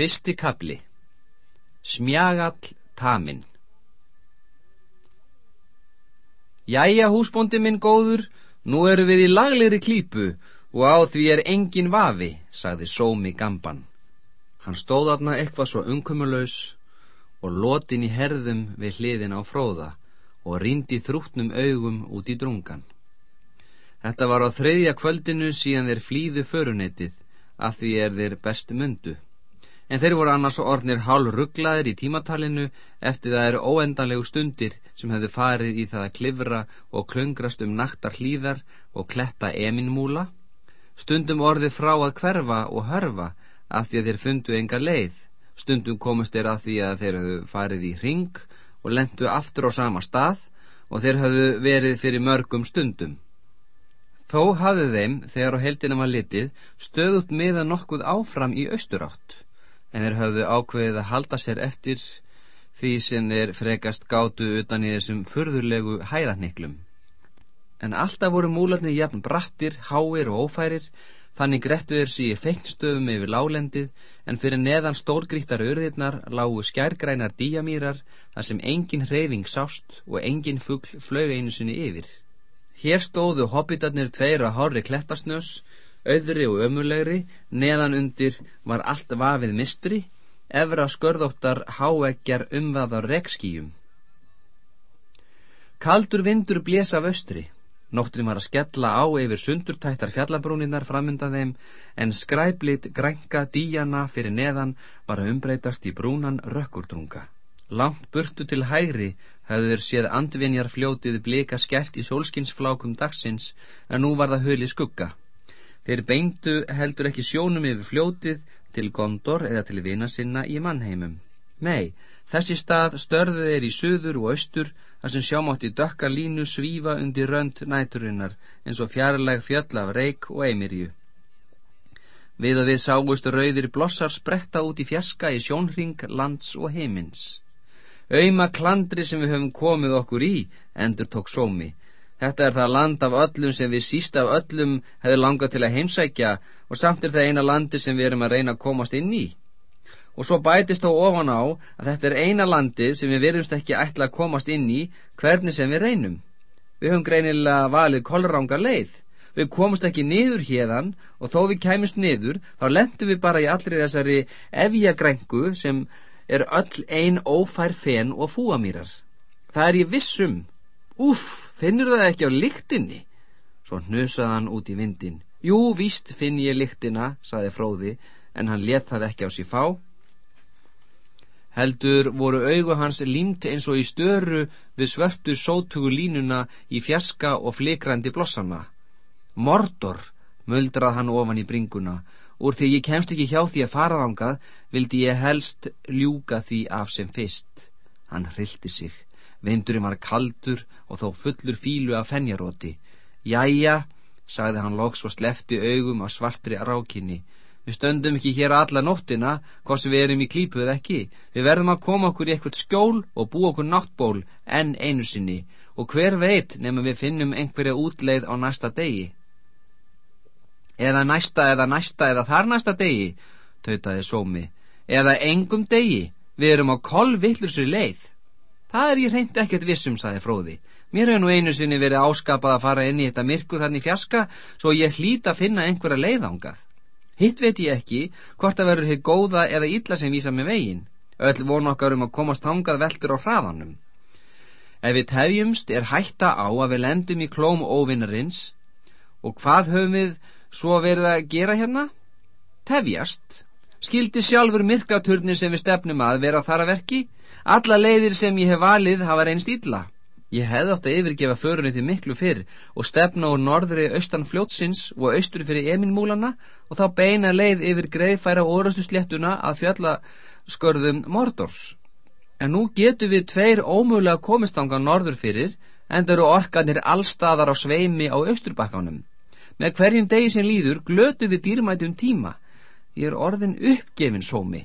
Fyrsti kapli Smjagall taminn Jæja, húsbóndi minn góður, nú eru við í laglegri klípu og á því er engin vafi, sagði Sómi Gamban. Hann stóð aðna eitthvað svo umkumulös og lotin í herðum við hliðin á fróða og rindi þrútnum augum út í drungan. Þetta var á þriðja kvöldinu síðan þeir flýðu förunetið að því er þeir best mundu en þeir voru annars orðnir hálf rugglaðir í tímatalinu eftir það eru óendanlegu stundir sem hefðu farið í það að klifra og klöngrast um naktar hlýðar og kletta eminmúla stundum orðið frá að hverfa og hörfa af því að þeir fundu enga leið. Stundum komust þeir að því að þeir hefðu farið í ring og lendu aftur á sama stað og þeir hefðu verið fyrir mörgum stundum. Þó hafði þeim, þegar á heldina var litið, stöðut miða nokkuð áfram í austurátt en þeir höfðu ákveðið að halda sér eftir því sem þeir frekast gátu utan í þessum förðurlegu hæðarniklum. En alltaf voru múlarnir jafn brattir, háir og ófærir, þannig grettu þeir síði feinstöfum yfir lálendið, en fyrir neðan stórgrítar örðirnar lágu skærgrænar díamýrar, þar sem engin hreyfing sást og engin fuggl flög einu sinni yfir. Hér stóðu hobbitarnir tveir að hári klettasnös, auðri og ömulegri, neðan undir var allt vafið mistri, efra skörðóttar háeggjar umvaðar rekskíjum. Kaldur vindur blés af austri, nóttin var að skella á yfir sundurtættar fjallabrúninnar framundan þeim, en skræblit grænka díjana fyrir neðan var að umbreytast í brúnan rökkurdrunga. Langt burtu til hægri höfður séð andvinjar fljótið blika skert í sólskinsflákum dagsins, en nú var það höli skugga. Þeir beindu heldur ekki sjónum yfir fljótið til Gondor eða til vina sinna í mannheimum. Nei, þessi stað störðu þeir í söður og austur þar sem sjámátti dökka línu svífa undir rönd næturinnar eins og fjarlæg fjöll af reik og eimirju. Við og við ságustu rauðir blossar spretta út í fjaska í sjónring, lands og heimins. Auðma klandri sem við höfum komið okkur í, endur tók sómi. Þetta er það land af öllum sem við síst af öllum hefur langað til að heimsækja og samt er það eina landi sem við erum að reyna að komast inn í. Og svo bætist þó ofan á að þetta er eina landi sem við verðumst ekki ætla að komast inn í hvernig sem við reynum. Við höfum greinilega valið kolranga leið. Við komumst ekki niður hérðan og þó við kæmust niður þá lendum við bara í allri þessari efjagrengu sem er öll ein ófær fen og fúamýrar. Það er ég vissum Úff, finnur það ekki á lyktinni? Svo hnusaði hann út í vindin. Jú, víst finn ég lyktina, saði fróði, en hann let það ekki á sér fá. Heldur voru augu hans límt eins og í störu við svörtu sótugu línuna í fjaska og flikrandi blossana. Mordor, muldrað hann ofan í bringuna, úr því ég kemst ekki hjá því að faraðangað, vildi ég helst ljúka því af sem fyrst. Hann hrildi sig. Vindurinn var kaldur og þó fullur fílu af fennjaróti. Jæja, sagði hann loks og slefti augum á svartri rákinni. Við stöndum ekki hér alla nóttina, hvort sem við erum í klípuð ekki. Við verðum að koma okkur í eitthvað skjól og búa okkur náttból enn einu sinni. Og hver veit nefnum við finnum einhverja útleið á næsta degi. Eða næsta, eða næsta, eða þar næsta degi, tautaði sómi. Eða engum degi, við erum á kolvillur sér leið. Það er ég reynd ekkert vissum, saði fróði. Mér hefur nú einu sinni verið áskapað að fara inn í þetta myrku þannig fjaska, svo ég hlýta að finna einhverja leiðángað. Hitt veit ég ekki, hvort að verður hér góða eða illa sem vísa með veginn. Öll vonu okkar um að komast hangað veltur á hraðanum. Ef við tefjumst er hætta á að við lendum í klóm óvinnarins. Og hvað höfum við svo verið að gera hérna? Tefjast. Skildi sjálfur myrkraturnin sem við stefnum að vera þar að verki? Alla leiðir sem ég hef valið hafa reynst illa. Ég hefði átt að yfirgefa förunni til miklu fyrr og stefna úr norðri austan fljótsins og austur fyrir eminmúlana og þá beina leið yfir greiðfæra orastu sléttuna að fjalla skörðum mordors. En nú getur við tveir ómögulega komistanga norður fyrir en það eru orkanir allstaðar á sveimi á austurbakkanum. Með hverjum degi sem líður glötu við dýrmætum tíma. Ég er orðin uppgefin sómi.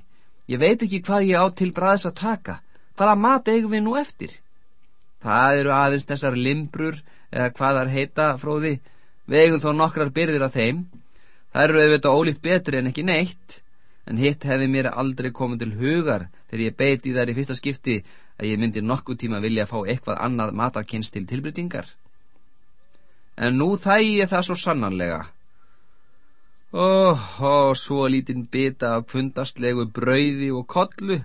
Ég veit ekki hvað ég á til bræðis að taka. Hvaða mat eigum við nú eftir? Það eru aðeins þessar limbrur eða hvaðar heita fróði. Við eigum þó nokkrar byrðir af þeim. Það eru auðvitað ólíkt betri en ekki neitt. en hitt hefði mér aldrei komið til hugar þegar ég beiti þær í fyrsta skipti að ég myndi nokkuð tíma vilja fá eitthvað annað matakynst til tilbrytingar. En nú þæg ég það svo sannanlega. Óh, ó, svo lítinn bita af kvundastlegu brauði og kollu.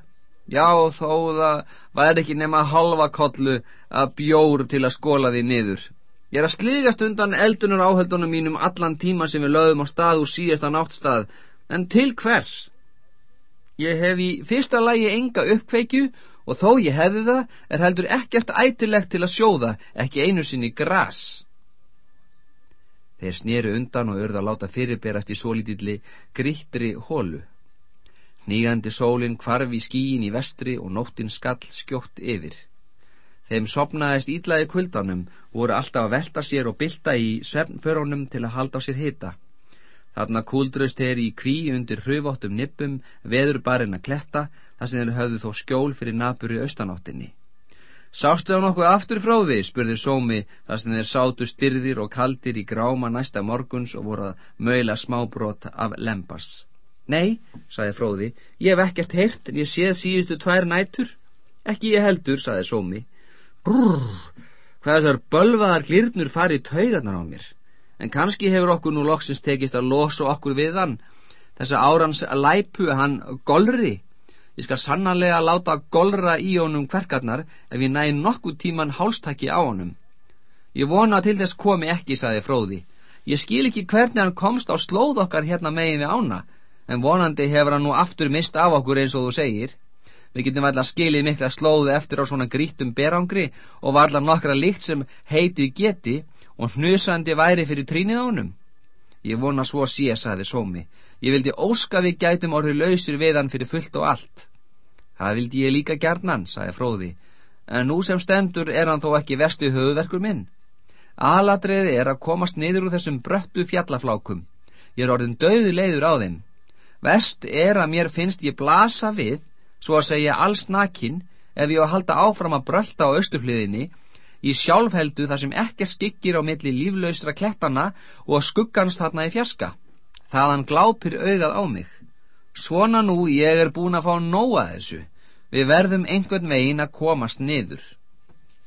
Já, þó það væri ekki nema halva kollu að bjór til að skóla því niður. Ég er að sligast undan eldunar áhaldunum mínum allan tíma sem við lögum á stað úr síðasta náttstað, en til hvers? Ég hef í fyrsta lagi enga uppkveikju og þó ég hefði það er heldur ekkert ætilegt til að sjóða, ekki einu sinni gras. Þeir snýru undan og örða láta fyrirberast í sólítilli grittri hólu. Nýgandi sólinn kvarfi skíin í vestri og nóttin skall skjótt yfir. Þeim sopnaðist ídlaði kvöldanum voru alltaf að velta sér og bylta í svefnförónum til að halda á sér hita. Þarna kúldröst þeir í kví undir hruvóttum nippum, veður barinn að kletta, þar sem þeir höfðu þó skjól fyrir nabur í austanáttinni. Sástu þá nokkuð aftur frá því, spurði Sómi, þar sem þeir sátu styrðir og kaldir í gráma næsta morguns og voru að möila smábrot af lembas. Nei, saði Fróði, ég hef ekkert heyrt en ég séð síðustu tvær nætur. Ekki ég heldur, saði Sómi. Brrr, hvað þessar bölvaðar glirnur farið taugarnar á mér en kannski hefur okkur nú loksins tekist að losa okkur við hann þessa árans læpu hann golri ég skal sannanlega láta golra í honum hverkarnar ef ég næði nokkuð tíman hálstakki á honum ég vona til þess komi ekki, saði Fróði ég skil ekki hvernig hann komst á slóð okkar hérna megin við ána en vonandi hefur hann nú aftur mist af okkur eins og þú segir Við getum alltaf skilið mikla slóðu eftir á svona grítum berangri og var alltaf nokkra líkt sem heitið geti og hnusandi væri fyrir trínið ánum. Ég vona svo sé, saði Sómi. Ég vildi óska við gætum orðið lausir við hann fyrir fullt og allt. Það vildi ég líka gerðnan, saði Fróði, en nú sem stendur er hann þó ekki vestu höfuverkur minn. Aladriði er að komast niður úr þessum bröttu fjallaflákum. Ég er orðin döðu leiður á þeim. Vest er að mér finnst ég blasa við, svo að segja alls nakin, ef ég á að halda áfram að brölda á austufliðinni í sjálfheldu þar sem ekkert skikkir á milli líflausra klettana og skuggans þarna í fjaska. Þaðan glápir augað á mig. Svona nú ég er búin að fá nóa þessu. Við verðum einhvern vegin að komast niður.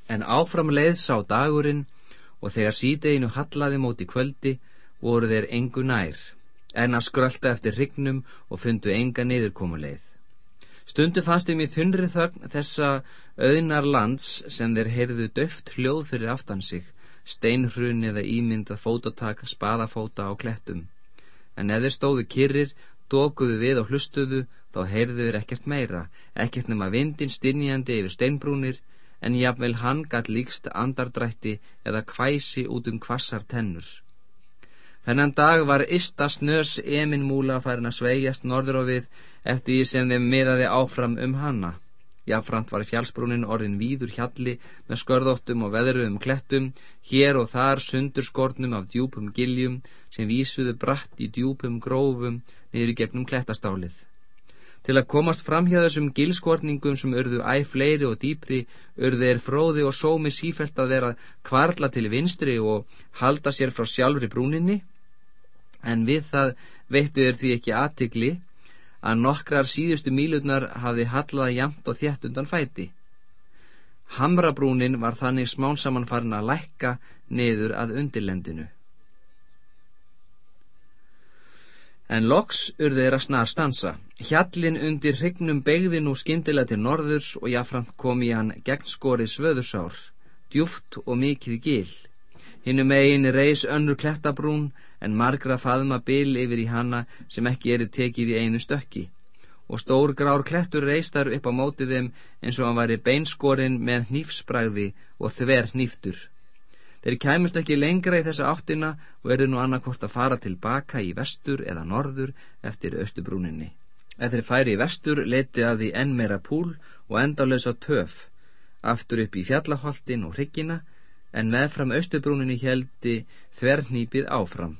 En áfram leið sá dagurinn og þegar sídeginu hallaði móti kvöldi voru þeir engu nær, en að skrölda eftir hrygnum og fundu enga niðurkomuleið. Stundu fannst þeim í þunri þögn þessa auðnar lands sem þeir heyrðu döft hljóð fyrir aftan sig, steinhrun eða ímyndað fótatak, spaðafóta á klettum. En þeir stóðu kyrrir, dókuðu við og hlustuðu, þá heyrðu þeir ekkert meira, ekkert nema vindin stinjandi yfir steinbrúnir, en jafnvel hann gætt líkst andardrætti eða kvæsi út um kvassar tennur. Þennan dag var Ista snös Emin múla farin að sveigjast norður á við eftir því sem þeim miðaði áfram um hanna. Jáframt var fjálsbrúnin orðin víður hjalli með skörðóttum og veðruðum klettum, hér og þar sundurskornum af djúpum giljum sem vísuðu bratt í djúpum grófum niður í gegnum klettastálið. Til að komast fram hjá þessum gilskorningum sem urðu æg fleiri og dýpri, urðu er fróði og sómi sífælt að vera kvarla til vinstri og halda sér frá sjálfri brúninni, en við það veittu þeir því ekki aðtikli að nokkrar síðustu mílutnar hafði hallaða jamt og þjætt undan fæti. Hamrabrúnin var þannig smánsamann farin að lækka niður að undirlendinu. En loks urði þeir að snar stansa. Hjallin undir hrygnum begði nú skindilega til norðurs og jáframt kom í hann gegnskori svöðusár, djúft og mikið gil. Hinnum eigin reys önnur klettabrún en margra faðma bil yfir í hanna sem ekki eru tekið í einu stökki og stór grár klettur reistar upp á mótið þeim eins og hann væri beinskorinn með hnífsbræði og þver hníftur. Þeir kæmust ekki lengra í þessa áttina og eru nú annarkort að fara tilbaka í vestur eða norður eftir austubrúninni. Ef þeir færi í vestur leti að því enn meira púl og endalösa töf, aftur upp í fjallaholtin og hryggina en meðfram austubrúninni heldi þvernýpið áfram.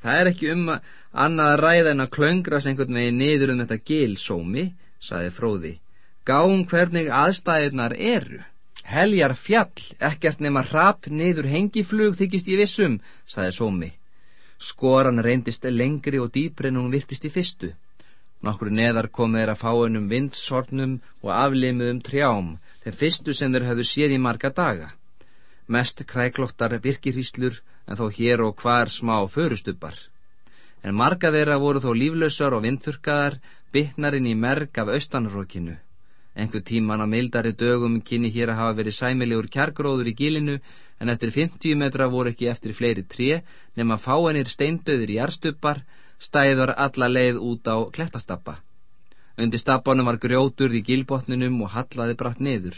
Það er ekki um annað að ræða en að klöngrast einhvern veginn niður um þetta gilsómi, saði fróði. Gáum hvernig aðstæðunar eru. Heljar fjall, ekkert nema rap niður hengiflug þykist ég vissum, saði sómi. Skoran reyndist lengri og dýpri en hún virtist í fyrstu. Nokkru neðar kom þeir að fáinum vindsornum og aflimuðum trjám, þeim fyrstu sem þeir hafðu séð í marga daga. Mest kræklóttar virkirhýslur en þó hér og hvar smá förustubbar. En marga þeirra voru þó líflausar og vindþurkaðar, bytnarinn í merg af austanrókinu. Engu tíman á mildari dögum kynni hér að hafa verið sæmilegur kjargróður í gilinu en eftir 50 metra voru ekki eftir fleiri tré nema fáinir steindöður í jarstubbar stæður alla leið út á klettastappa. Undir stappanum var grjótur í gilbotninum og hallaði bratt niður.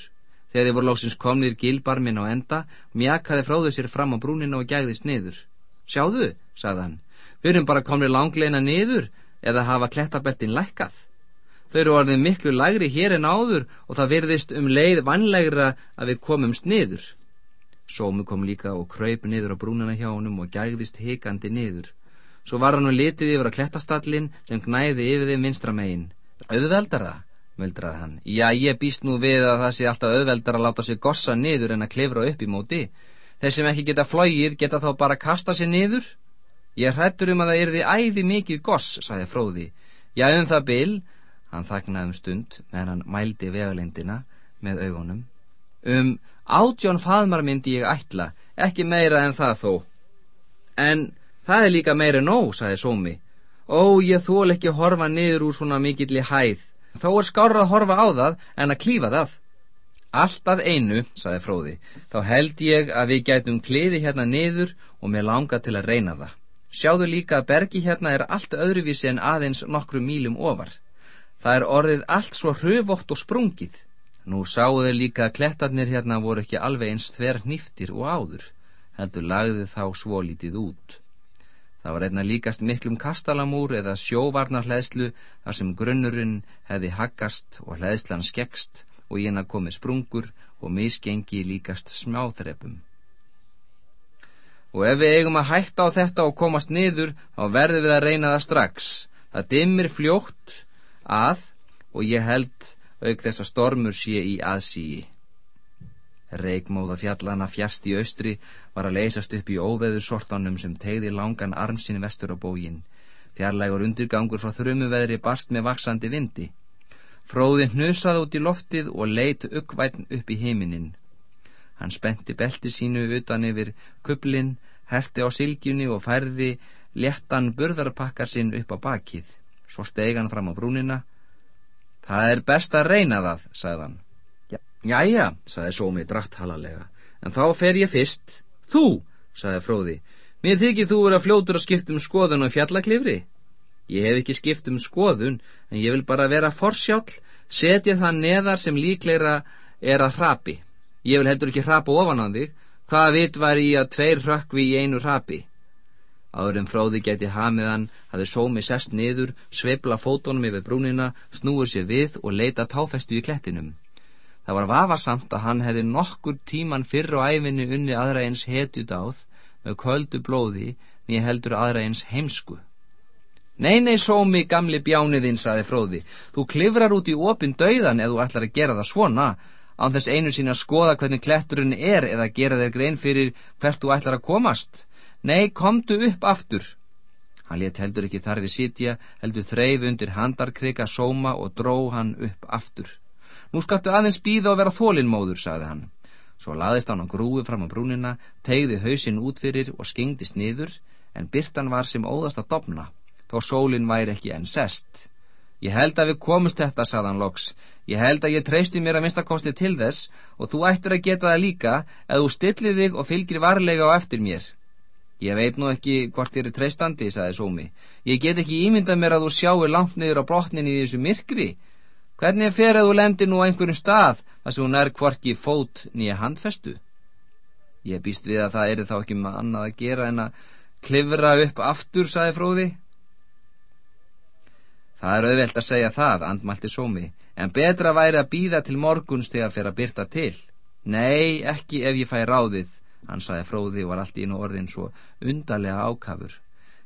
Þegar þið voru lóksins komnir gilbarmin á enda, mjakaði fróðu sér fram á brúnina og gæðist niður. Sjáðu, sagði hann, við erum bara komnir langleina niður eða hafa klettabeltin lækkað. Þau eru orðið miklu lægri hér en áður og það virðist um leið vannlegra að við komumst niður. Sómi kom líka og kröyp niður á brúnina hjá honum og gægðist hikandi niður. Svo var hann og litið yfir á klettastallin sem gnæði yfir þið minstra megin. Auðveldara, möldraði hann. Já, ég býst nú við að það sé alltaf auðveldara að láta sig gossa niður en að klefra upp í móti. Þeir sem ekki geta flógið geta þá bara kasta sér niður. Ég hrættur um að það erði æði mikið goss, sagði fróði. Já, um það bil Hann þagnaði um stund meðan hann mældi vegalindina með augunum. Um átjón faðmar myndi ég ætla, ekki meira en það þó. En það er líka meira nóg, saði Sómi. Ó, ég þól ekki horfa niður úr svona mikilli hæð. Þó er skárað að horfa á það en að klífa það. Alltaf einu, saði Fróði, þá held ég að við gætum kliði hérna niður og mér langa til að reyna það. Sjáðu líka að bergi hérna er allt öðruvísi en aðeins nokkru mílum ofar. Það er orðið allt svo hröfótt og sprungið. Nú sáu þeir líka að klettarnir hérna voru ekki alveg eins þver nýftir og áður, heldur lagði þá svo lítið út. Það var einna líkast miklum kastalamúr eða sjóvarnar hlæðslu þar sem grunnurinn hefði haggast og hlæðslan skekst og í hennar komið sprungur og misgengi líkast smáþrepum. Og ef við eigum að hætta á þetta og komast niður, þá verðum við að reyna það strax. Það dimmir fljótt að og ég held auk þess að stormur sé í aðsíi. Reykmóða fjallana fjast í austri var að leysast upp í óveður sortanum sem tegði langan armsin vestur á bógin. Fjarlægur undirgangur frá þrumuveðri barst með vaksandi vindi. Fróðin hnusaði út í loftið og leitt uggvætn upp í heiminin. Hann spenti belti sínu utan yfir kublin, herti á silgjunni og færði léttan burðarpakkar sinn upp á bakið. Svo steg hann fram á brúnina. Það er best að reyna það, sagði hann. Jæja, sagði Sómi drætt-halalega, en þá fer ég fyrst. Þú, sagði Fróði, mér þykir þú vera fljótur að skiptum skoðun og fjallaklifri. Ég hef ekki skipt um skoðun, en ég vil bara vera forsjálf, setja það neðar sem líkleira er að hrapi. Ég vil heldur ekki hrapa ofan á þig, hvaða vit var í að tveir hrökkvi í einu hrapi? Áður en fróði geti hamiðan hafði sómi sest niður, sveibla fótonum yfir brúnina, snúur sér við og leita táfestu í klettinum. Það var vafasamt að hann hefði nokkur tíman fyrr á æfinni unni aðra eins hetjudáð með köldu blóði nýja heldur aðra eins heimsku. Nei, nei, sómi, gamli bjániðinn, saði fróði, þú klifrar út í opin döiðan eða þú ætlar að gera það svona, án þess einu sín að skoða hvernig kletturinn er eða gera þér grein fyrir hvert þú ætlar að komast. Nei, komdu upp aftur. Hann let heldur ekki þarfi sitja, heldur þreif undir handarkrika sóma og dró hann upp aftur. Nú skattu aðeins býða og vera þólinnmóður, sagði hann. Svo laðist hann á grúi fram á brúnina, tegði hausinn út fyrir og skengdist niður, en byrtan var sem óðast að dopna, þó sólinn væri ekki enn sest. Ég held að við komumst þetta, sagði hann loks. Ég held að ég treysti mér að minnstakosti til þess og þú ættir að geta það líka að þú stillið þig og fylgir varlega á eftir mér. Ég veit nú ekki hvort þér er treystandi, sagði Sómi. Ég get ekki ímyndað mér að þú sjáu langt niður á brotnin í þessu myrkri. Hvernig fer að þú lendir nú á einhverjum stað þar sem hún er kvorki fót nýja handfestu? Ég býst við að það er þá ekki með annað að gera en að klifra upp aftur, sagði Fróði. Það er auðvelt að segja það, andmælti Sómi, en betra væri að býða til morguns þegar fer að byrta til. Nei, ekki ef ég fæ ráðið, Hann saði fróði og var allt í einu orðin svo undarlega ákafur.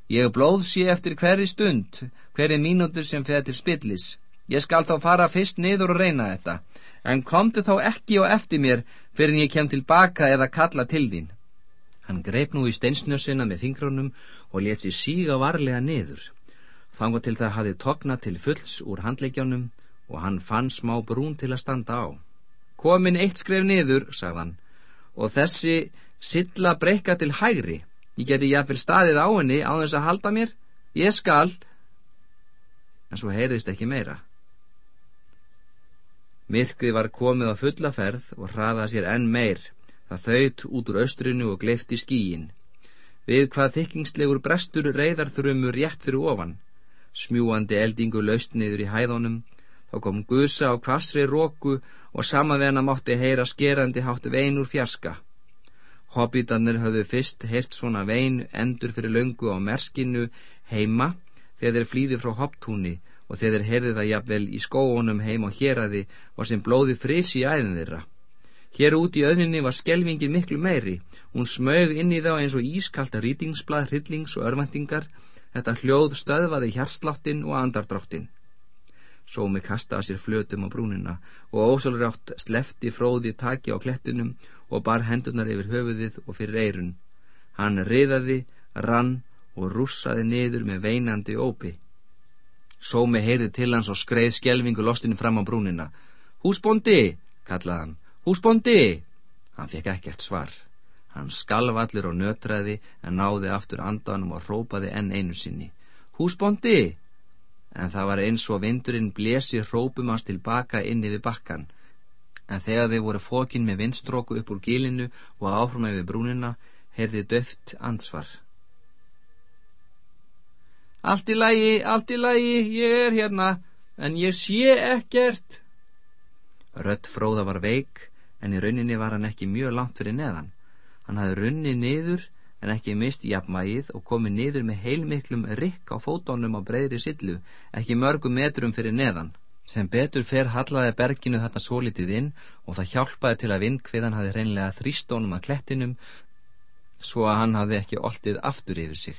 Ég blóð sé eftir hverri stund, hverri mínútur sem til spillis. Ég skal þá fara fyrst niður og reyna þetta, en komdu þá ekki og eftir mér fyrir en ég kem tilbaka eða kalla til þín. Hann greip nú í steinsnjössina með fingrónum og let sér síga varlega niður. Þangu til það hafi togna til fulls úr handleikjónum og hann fann smá brún til að standa á. Komin eitt skref niður, sagðan, og þessi silla breyka til hægri. Ég geti jáfnvel staðið á henni á þess að halda mér. Ég skal. En svo heyrðist ekki meira. Myrkrið var komið á fulla ferð og hraðað sér enn meir. Það þauðt út úr austrinu og gleifti skíin. Við hvað þykkingslegur brestur reyðarþrömmur rétt fyrir ofan. Smjúandi eldingu laust niður í hæðunum. Þá kom gusa á kvassri róku og samanvena mátti heyra skerandi hátt vein úr fjarska. Hobbitarnir höfðu fyrst heyrt svona vein endur fyrir löngu á merskinu heima þegar þeir flýði frá hopptúni og þegar þeir heyrði það jafnvel í skóunum heim á héræði var sem blóði frisi í æðin þeirra. Hér út í öðninni var skelvingin miklu meiri. Hún smög inn í þá eins og ískalta rýtingsblad, hryllings og örvendingar. Þetta hljóð stöðvaði hjarsláttin og andardráttin. Sómi kastaði sér flötum á brúnina og ósálrátt slefti fróði taki á klettinum og bar hendunar yfir höfuðið og fyrir eirun. Hann riðaði, rann og rússaði niður með veinandi ópi. Sómi heyrði til hans og skreið skjelvingu lostinu fram á brúnina. Húsbóndi, kallaði hann. Húsbóndi! Hann fekk ekkert svar. Hann skalvallir og nötraði en náði aftur andanum og rópaði enn einu sinni. Húsbóndi! En það var eins og vindurinn blesi rópum hans tilbaka inn yfir bakkan. En þegar þeir voru fókin með vindstróku upp úr gílinu og áfram yfir brúnina, heyrði döft ansvar. Allt í lagi, allt í lagi, ég er hérna, en ég sé ekkert. Rött fróða var veik, en í rauninni var hann ekki mjög langt fyrir neðan. Hann hafði runnið niður, en ekki mist jafnmægið og komið niður með heilmiklum rikk á fótónum á breyðri sillu, ekki mörgum metrum fyrir neðan. Sem betur fer hallaði berginu þetta sólítið inn og það hjálpaði til að vindkviðan hafi hreinlega þrýstónum að klettinum svo að hann hafi ekki oltið aftur yfir sig.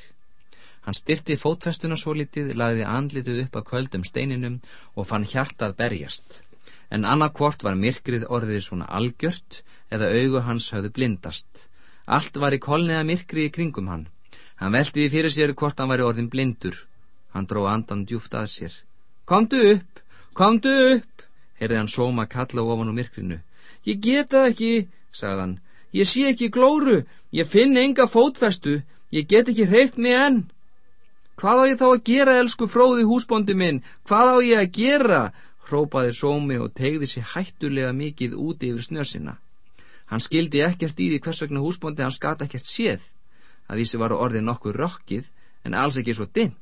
Hann styrti fótfestuna svo litið, lagði andlitið upp að köldum steininum og fann hjartað berjast. En annarkvort var myrkrið orðið svona algjört eða augu hans höfðu blindast. Allt var í kolniða myrkri í kringum hann. Hann veltiði fyrir sér hvort hann var í orðin blindur. Hann dró andan djúft að sér. Komdu upp, komdu upp, heyrði hann sóma kalla ofan úr myrkrinu. Ég geta ekki, sagði hann. Ég sé ekki glóru, ég finn enga fótfestu, ég get ekki hreift mig enn. Hvað á ég þá að gera, elsku fróði húsbóndi minn? Hvað á ég að gera? hrópaði sómi og tegði sér hættulega mikið úti yfir snörsina. Hann skildi ekkert í því hvers vegna húsbóndi hans gata ekkert séð. Það vísi var orðið nokkur rokkið en alls ekki svo dimt.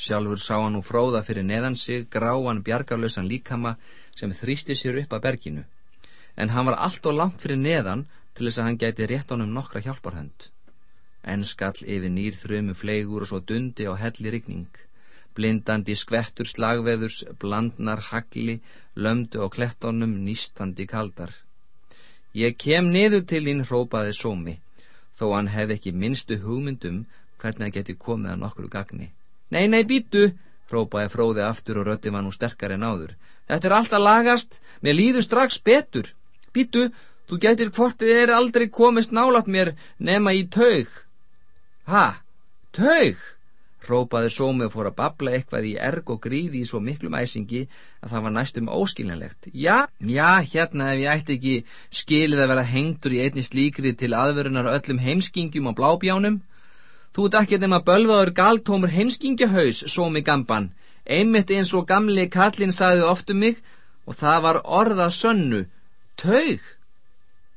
Sjálfur sá hann nú fróða fyrir neðan sig gráan bjargarlösan líkama sem þrýsti sér upp að berginu. En hann var allt og langt fyrir neðan til þess að hann gæti rétt honum nokkra hjálparhönd. En skall yfir nýr þrömu fleigur og svo dundi á helli rigning. Blindandi skvettur slagveðurs, blandnar hagli, lömdu á klettónum, nýstandi kaldar. Ég kem niður til þín, hrópaði sómi, þó hann hefði ekki minnstu hugmyndum hvernig hann geti komið að nokkru gagni. Nei, nei, býtu, hrópaði fróði aftur og rötti var nú sterkar en áður. Þetta er alltaf lagast, mér líður strax betur. Býtu, þú getur hvort þið er aldrei komist nálat mér nema í taug. Ha, taug, rópaði sómi og fór að babla eitthvað í erg og gríði í svo miklum æsingi að það var næstum óskiljanlegt. Já, já, hérna ef ég ætti ekki skilið að vera hengtur í einni slíkri til aðverunar öllum heimskingjum og blábjánum. Þú ert ekki nema bölvaður galtómur heimskingjahaus, sómi gamban, einmitt eins og gamli kallin saði oft um mig og það var orða sönnu, taug,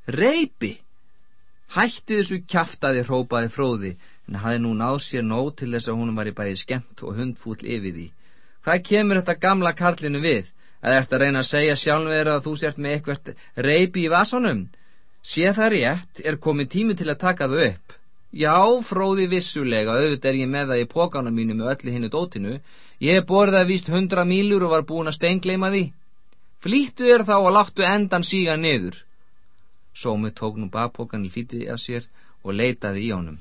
reypi. Hætti þessu kæftaði, rópaði fróði, en hafi nú náð sér nóg til þess að hún var í bæði skemmt og hundfúll yfir því. Hvað kemur þetta gamla karlinu við? Að ert að reyna að segja sjálfur að þú sért með eitthvert reypi í vasanum? Sé það rétt, er komið tími til að taka þau upp. Já, fróði vissulega, auðvitað er ég með það í pókana mínu með öllu hinnu dótinu. Ég að víst hundra mílur og var búin að steingleima því. Flýttu er þá og láttu endan síga niður. Sómi tók nú bakpókan í fítið af sér og leitaði í honum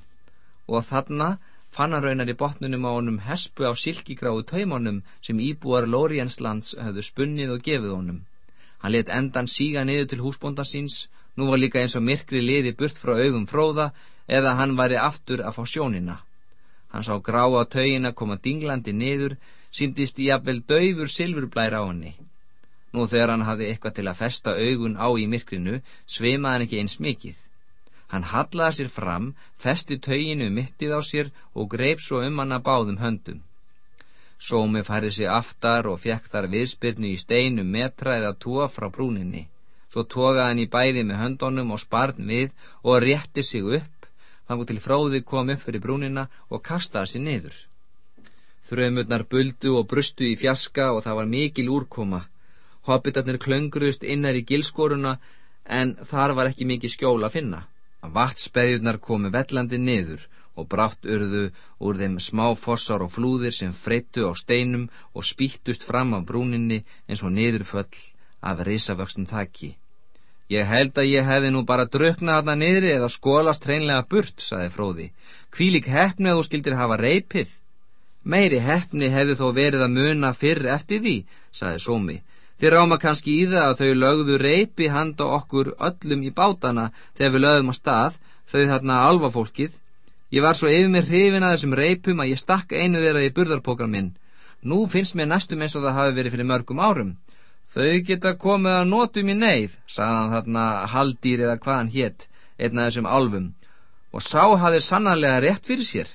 og þarna fann hann raunar í botnunum á honum hespu af silkigráðu taumunum sem íbúar Lórienslands höfðu spunnið og gefið honum. Hann let endan síga niður til húsbónda síns, nú var líka eins og myrkri liði burt frá augum fróða eða hann væri aftur að fá sjónina. Hann sá grá á taugin að koma dinglandi niður, síndist í jafnvel döfur silfurblæra á henni. Nú þegar hann hafði eitthvað til að festa augun á í myrkrinu, sveimaði hann ekki eins mikið. Hann hallaði sér fram, festi tauginu mittið á sér og greip svo um hann að báðum höndum. Sómi færði sig aftar og fekk þar viðspyrnu í steinum metra eða tóa frá brúninni. Svo tógaði hann í bæði með höndunum og sparn við og rétti sig upp þangu til fróði kom upp fyrir brúnina og kastaði sér niður. Þröðmurnar buldu og brustu í fjaska og það var mikil úrkoma. Hobbitarnir klöngruðust innar í gilskoruna en þar var ekki mikið skjól að finna. Vatspeðjurnar komu vellandi niður og brátt urðu úr þeim smá fossar og flúðir sem freyttu á steinum og spýttust fram af brúninni eins og niðurföll af risavöxtum þakki. Ég held að ég hefði nú bara druknað þarna niðri eða skólast hreinlega burt, saði fróði. Kvílik hefni að þú skildir hafa reypið. Meiri hefni hefði þó verið að muna fyrr eftir því, saði Sómi. Þið ráma kannski í það að þau lögðu reypi handa okkur öllum í bátana þegar við lögðum að stað, þau þarna alvafólkið. Ég var svo yfir mér hrifin að þessum reypum að ég stakk einu þeirra í burðarpókar minn. Nú finnst mér næstum eins og það hafi verið fyrir mörgum árum. Þau geta komið að nótum í neyð, sagðan þarna haldýr eða hvað hann hétt, einn af þessum álfum, og sá hafði sannarlega rétt fyrir sér.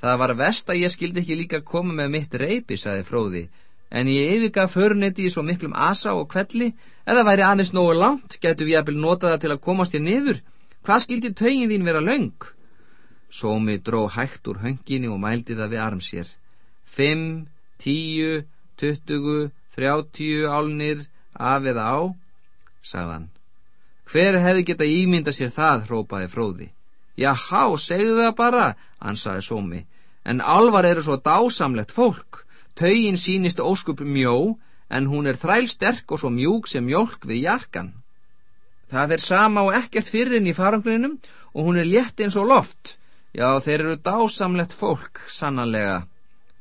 Það var vest að ég skildi ekki líka koma með mitt reypi, sagði fróði, en ég yfirgaf förniti í svo miklum asa og kvelli, eða væri aðeins nógu langt, getur við að nota það til að komast þér niður. Hvað skildi tögin þín vera laung? Sómi dró hægt úr hönginni og mældi það við arm sér. Fimm, tíu, tuttugu, þrjáttíu álnir af eða á, sagðan. Hver hefði geta ímynda sér það, hrópaði fróði. Já, há, segðu það bara, ansaði sómi, en alvar eru svo dásamlegt fólk. Taugin sínist óskup mjó, en hún er þrælsterk og svo mjúk sem mjölk við jarkan. Það fer sama og ekkert fyrir henni í faranglinum og hún er létt eins og loft. Já, þeir eru dásamlegt fólk, sannanlega.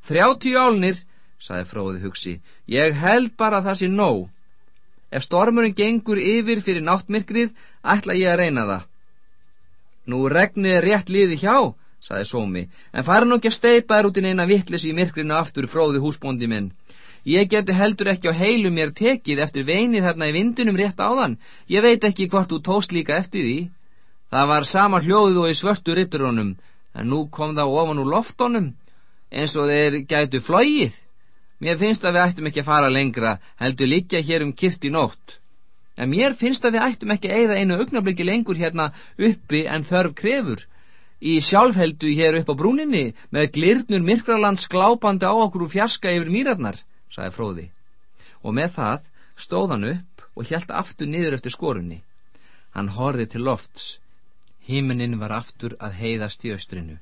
Þrjáttíu álnir, saði fróði hugsi, ég held bara það sé nóg. Ef stormurinn gengur yfir fyrir náttmyrkrið, ætla ég að reyna það. Nú regnið er rétt liði hjá, saði Sómi, en fara nú ekki að steipa þér út í neina vittlis í myrkrinu aftur fróði húsbóndi minn. Ég geti heldur ekki á heilu mér tekið eftir veinir hérna í vindunum rétt áðan. Ég veit ekki hvort þú tóst líka eftir því. Það var sama hljóðið og í svörtu ritturónum, en nú kom það ofan úr loftónum, eins og þeir gætu flóið. Mér finnst að við ættum ekki að fara lengra, heldur líkja hér um kyrt í nótt. En mér finnst að við ættum ekki að eigða einu augnabliki lengur hérna uppi en þörf krefur. Í sjálfheldu hér upp á brúninni með glirnur myrkralands glápandi á okkur úr fjarska yfir mýrarnar, sagði Fróði. Og með það stóð hann upp og hjælt aftur niður eftir skorunni. Hann horði til lofts. Hímeninn var aftur að heiðast í austrinu.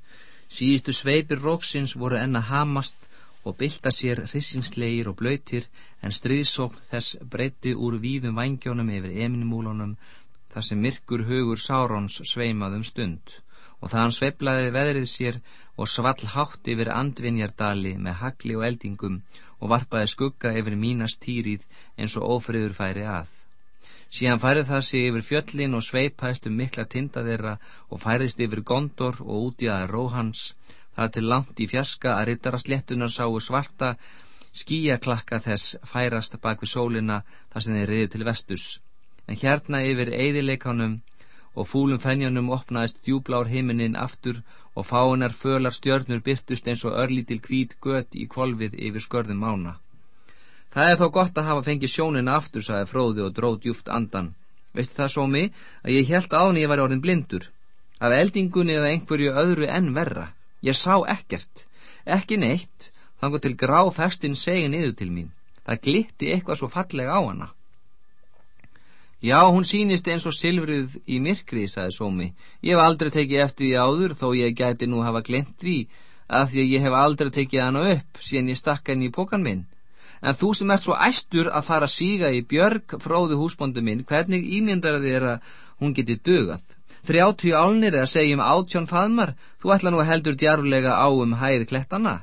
Síðustu sveipir róksins voru enna hamast og bylta sér hrissingslegir og blöytir en stríðsókn þess breytti úr víðum vangjónum yfir eminimúlunum þar sem myrkur hugur Sárons sveimaðum stund og það hann sveiflaði veðrið sér og svall hátt yfir andvinjardali með hagli og eldingum og varpaði skugga yfir mínast týrið eins og ófriður færi að. Síðan færið það sig yfir fjöllin og sveipaðist um mikla tinda þeirra og færist yfir gondor og út í aða róhans Það til langt í fjaska að rittara sléttunar sáu svarta skíaklakka þess færast bak við sólina þar sem þeir riði til vestus. En hérna yfir eidileikanum og fúlum fennjanum opnaðist djúblár heiminin aftur og fáunar fölar stjörnur byrtust eins og örlítil kvít gött í kvolvið yfir skörðum mána. Það er þó gott að hafa fengið sjónina aftur, sagði fróði og dróð djúft andan. Veistu það svo mig að ég held án ég var orðin blindur. Af eldingunni eða einhverju öðru enn verra. Ég sá ekkert, ekki neitt, þannig til grá festin segi niður til mín. Það glitti eitthvað svo fallega á hana. Já, hún sínist eins og silfrið í myrkri, saði Sómi. Ég hef aldrei tekið eftir því áður, þó ég gæti nú hafa glemt því, að því að ég hef aldrei tekið hana upp, síðan ég stakka henni í pókan minn. En þú sem ert svo æstur að fara að síga í björg fróðu húsbóndu minn, hvernig ímyndar þér að hún geti dögað? Þrjáttíu álnir eða segjum átjón faðmar, þú ætla nú að heldur djarflega á um hæð klettana.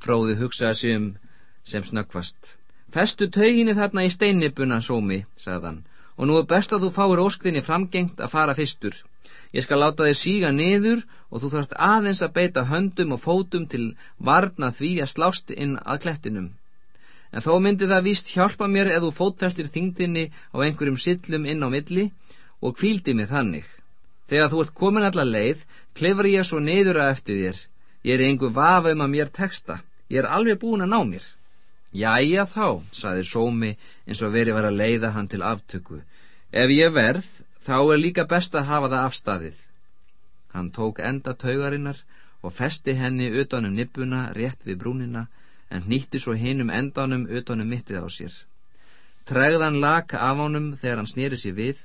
Fróði hugsaði um sem snöggfast. Festu tauginni þarna í steinnipuna, sómi, sagðan, og nú er best að þú fáir óskðinni framgengt að fara fyrstur. Ég skal láta þig síga niður og þú þarfst aðeins að beita höndum og fótum til varna því að slást inn að klettinum. En þó myndi það víst hjálpa mér ef þú fótfestir þingdinni á einhverjum sillum inn á milli og kvíldi mig þannig. Þegar þú ert komin allar leið, klefur ég svo niður að eftir þér. Ég er einhver vafa um að mér texta. Ég er alveg búin að ná mér. Jæja þá, saði Sómi eins og verið var að leiða hann til aftöku. Ef ég verð, þá er líka best að hafa það afstaðið. Hann tók enda taugarinnar og festi henni utanum nippuna rétt við brúnina en nýtti svo hinum endanum utanum mittið á sér. Tregðan lag af honum þegar hann snýri sér við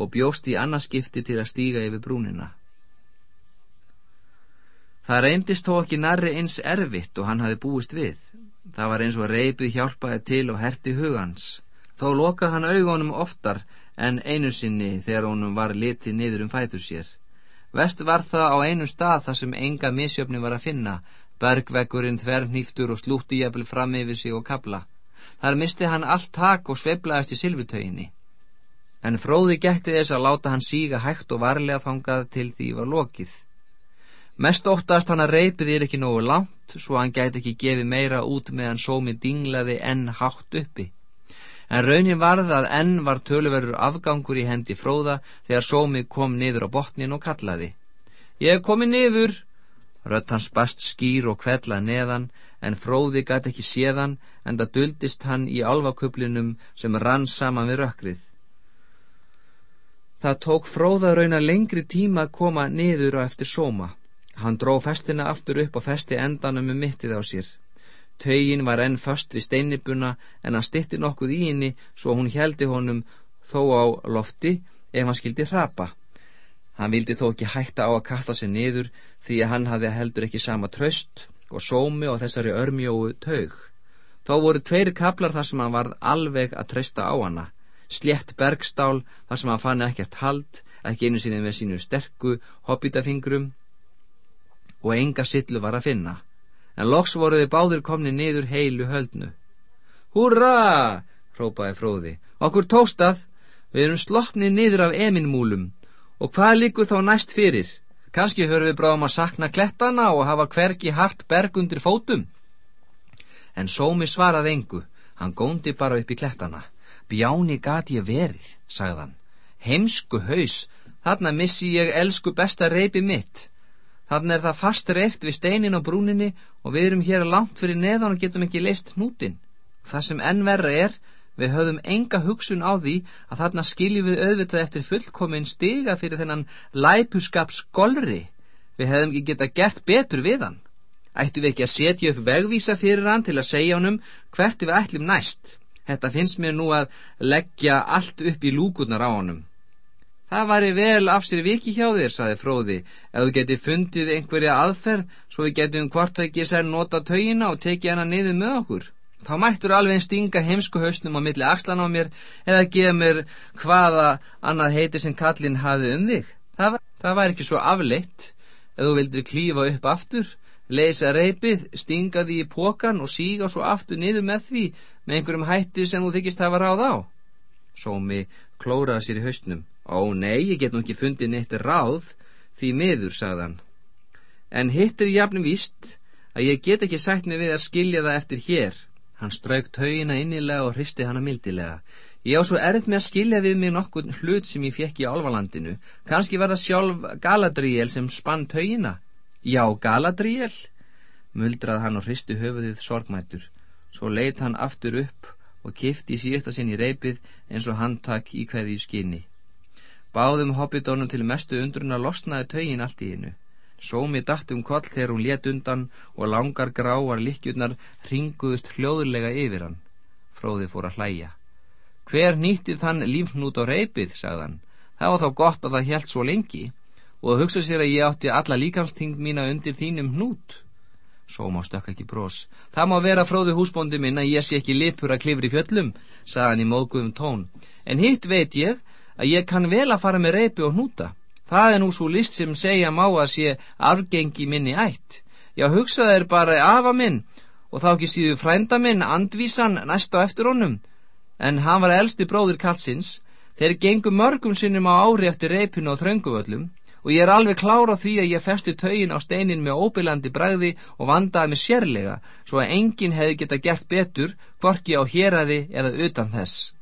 og bjóst í annarskipti til að stíga yfir brúnina. Það reyndist þó ekki narri eins erfitt og hann hafi búist við. Það var eins og reypið hjálpaði til og herti hugans. Þó lokað hann augunum oftar en einu sinni þegar honum var litið niður um fætur sér. Vest var það á einu stað þar sem enga misjöfni var að finna. Bergvegurinn þvernýftur og slútti jæfnvel fram yfir sig og kabla. Þar misti hann allt tak og sveblaðist í silvutöginni. En fróði gætti þess að láta hann síga hægt og varlega þangað til því var lokið. Mest óttast hann að reypið er ekki nógu langt svo hann gæti ekki gefið meira út meðan sómi dinglaði enn hátt uppi. En raunin varð að enn var töluverður afgangur í hendi fróða þegar sómi kom niður á botnin og kallaði. Ég hef komið niður! Rött hans bast skýr og kvetlað neðan en fróði gæti ekki séðan en það duldist hann í alvakuplinum sem rann saman við rökkrið. Það tók fróða rauna lengri tíma að koma niður á eftir sóma. Hann dró festina aftur upp og festi endanum með mittið á sér. Taugin var enn först við steinibuna en hann stitti nokkuð í henni svo hún heldi honum þó á lofti ef hann skildi hrapa. Hann vildi þó ekki hætta á að kasta sig niður því að hann hafði heldur ekki sama tröst og sómi og þessari örmjóu taug. Þá voru tveiri kaplar þar sem hann varð alveg að trösta á hana. Slétt bergstál þar sem hann fann ekkert hald, ekki einu sinni með sínu sterku hobbitafingrum. Og enga sillu var að finna. En loks voruði báður komni niður heilu höldnu. Húrra! hrópaði fróði. Okkur tóstað, við erum sloppnið niður af eminmúlum. Og hvað líkur þá næst fyrir? Kannski höfum við bráðum að sakna klettana og hafa hverki hart berg undir fótum. En sómi svaraði engu. Hann góndi bara upp í klettana bjáni gati ég verið sagðan heimsku haus þarna missi ég elsku besta reypi mitt Þannig er það fast reift við steinin á brúninni og við erum hér langt fyrir neðan og getum ekki leist hnútin. Það sem enn verra er, við höfum enga hugsun á því að þarna skiljum við auðvitað eftir fullkomin stiga fyrir þennan læpuskapsgolri. Við hefðum ekki geta gert betur við hann. Ættu við ekki að setja upp vegvísa fyrir hann til að segja honum hvert við ætlum næst. Þetta finnst mér nú að leggja allt upp í lúkurnar á honum. Það væri vel af sér viki hjá þér, saði fróði, ef þú geti fundið einhverja aðferð svo við getum hvort ekki sér nota taugina og tekið hana niður með okkur. Þá mættur alveg einn stinga heimsku hausnum á milli axlan á mér eða gefa mér hvaða annað heiti sem kallin hafi um þig. Það, það væri ekki svo afleitt ef þú vildir klífa upp aftur, leysa reypið, stinga því í pókan og síga svo aftur niður með því með einhverjum hætti sem þú þykist hafa ráð á. Sómi klóraði sér í hausnum. Ó nei, ég get nú ekki fundið neitt ráð því miður, sagðan. En hitt er jafnum víst að ég get ekki sagt mig við að skilja það eftir hér. Hann strauk taugina innilega og hristi hana mildilega. Ég á svo erð með að skilja við mig nokkur hlut sem ég fekk í álvalandinu. Kanski var það sjálf Galadriel sem spann taugina. Já, Galadriel, muldrað hann og hristi höfuðið sorgmættur. Svo leitt hann aftur upp og kifti í síðasta sinn í reipið eins og handtak í hverju skinni. Báðum hobbidónum til mestu undruna losnaði taugin allt í hennu. Sómi dætt um koll þegar hún let undan og langar gráar likjurnar ringuðust hljóðulega yfir hann. Fróði fór að hlæja. Hver nýttir þann lífnút á reipið, sagðan. Það var þá gott að það helt svo lengi og hugsa sér að ég átti alla líkamsting mína undir þínum hnút. Sóma stökk ekki brós. Það má vera fróði húsbóndi minn að ég sé ekki lipur að klifri fjöllum, sagðan í móðguðum tón. En hitt veit ég að ég kann vel að fara með reipi og hnúta. Það er nú svo list sem segja má að sé argengi minni ætt. Já, hugsaði er bara afa minn og þá ekki síðu frænda minn andvísan næst á eftir honum. En hann var elsti bróður Kalsins, Þeir gengu mörgum sinnum á ári eftir reipinu og þrönguvöllum og ég er alveg klára því að ég festi taugin á steinin með óbylandi bræði og vandaði mig sérlega svo að enginn hefði geta gert betur hvorki á hérari eða utan þess.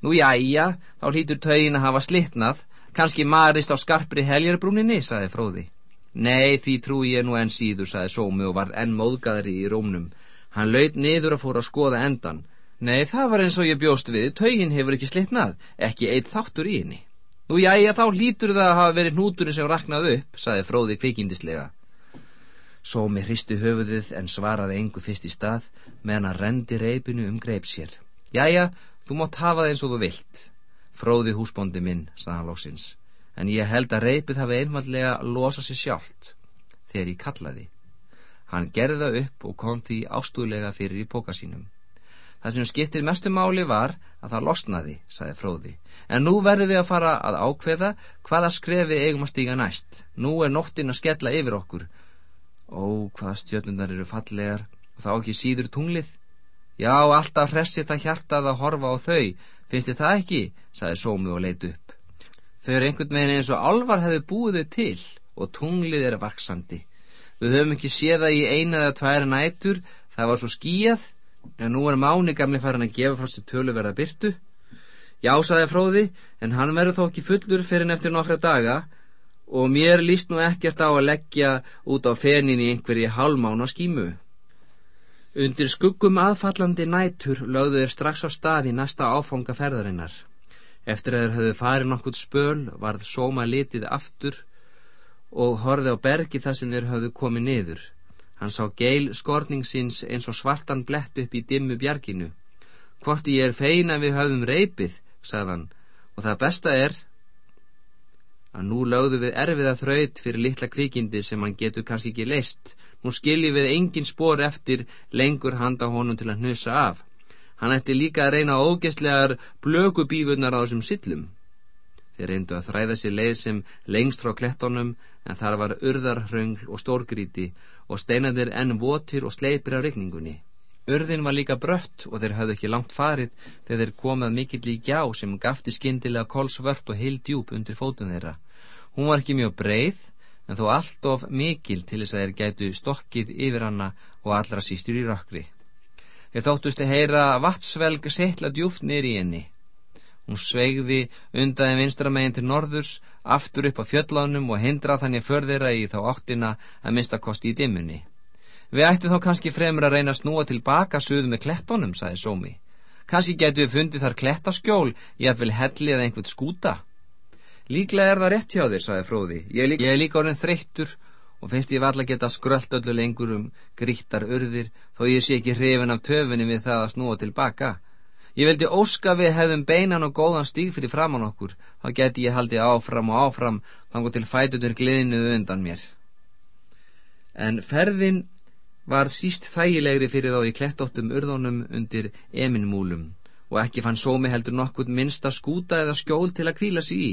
Nú jæja, þá hlýtur taugin að hafa slittnað, kannski marist á skarpri heljarbrúninni, saði fróði. Nei, því trúi ég nú enn síður, saði Sómi og var enn móðgæðri í rómnum. Hann laut niður að fóra að skoða endan. Nei, það var eins og ég bjóst við, taugin hefur ekki slittnað, ekki eitt þáttur í henni. Nú jæja, þá hlýtur það að hafa verið hnúturinn sem raknaði upp, saði fróði kvikindislega. Sómi hristi höfuðið en svaraði engu fyrst í stað meðan að rendi reipinu um greip sér. Jæja, þú mátt hafa það eins og þú vilt. Fróði húsbóndi minn, saði hann lóksins, en ég held að reipið hafi einfallega losa sér sjálft þegar ég kallaði. Hann gerði það upp og kom því ástúðlega fyrir í póka sínum. Það sem skiptir mestu máli var að það losnaði, saði fróði. En nú verðum við að fara að ákveða hvaða skrefi eigum að stíga næst. Nú er nóttin að skella yfir okkur. Ó, hvaða stjörnundar eru fallegar og þá ekki síður tunglið. Já, alltaf hressið það hjartað að horfa á þau. Finnst þið það ekki? saði Sómi og leit upp. Þau eru einhvern veginn eins og alvar hefði búið þau til og tunglið er vaksandi. Við höfum ekki séð það í eina eða tværi nætur, það var svo skíjað en nú er Máni gamli farin að gefa frá sér töluverða byrtu. Já, saði fróði, en hann verður þó ekki fullur fyrir en eftir nokkra daga og mér líst nú ekkert á að leggja út á fenin í einhverji halmána skímu. Undir skuggum aðfallandi nætur lögðu þeir strax á stað í næsta áfanga ferðarinnar. Eftir að þeir höfðu farið nokkurt spöl varð sóma litið aftur og horfið á bergi þar sem þeir höfðu komið niður. Hann sá geil skorningsins eins og svartan blett upp í dimmu bjarginu. Hvort ég er feina við höfðum reypið, sagðan, og það besta er að nú lögðu við erfiða þraut fyrir litla kvikindi sem hann getur kannski ekki leist. Nú skilji við engin spór eftir lengur handa honum til að hnusa af. Hann ætti líka að reyna ógeðslegar blökubífunar á þessum sillum. Þeir reyndu að þræða sér leið sem lengst frá klettónum en þar var urðarhröngl og stórgríti og steinadir enn votir og sleipir af regningunni. Urðin var líka brött og þeir hafði ekki langt farið þegar þeir komað mikill í gjá sem gafti skindilega kolsvört og heil djúb undir fótun þeirra. Hún var ekki mjög breið en þó allt of mikil til þess að þeir gætu stokkið yfir hana og allra sístur í rökkri. Þeir þóttusti heyra vattsvelg setla djúft nýri í henni Hún sveigði undaði vinstramegin til norðurs, aftur upp á fjöllánum og hindrað þannig förðira í þá áttina að minnstakosti í dimmunni. Við ættum þá kannski fremur að reyna að snúa tilbaka suðu með klettónum, saði Sómi. Kannski getur við fundið þar klettaskjól, ég vil helli eða einhvern skúta. Líklega er það rétt hjá þér, saði Fróði. Ég er líka orðin þreyttur og finnst ég valla geta skrölt öllu lengur um grítar urðir þó ég sé ekki hrifin af töfunni við það að snúa tilbaka. Ég vildi óska við hefðum beinan og góðan stíg fyrir framann okkur, þá geti ég haldið áfram og áfram, þangu til fætutur gliðinuðu undan mér. En ferðin var síst þægilegri fyrir þá í klettóttum urðunum undir eminmúlum og ekki fann sómi heldur nokkur minnsta skúta eða skjól til að kvíla sig í.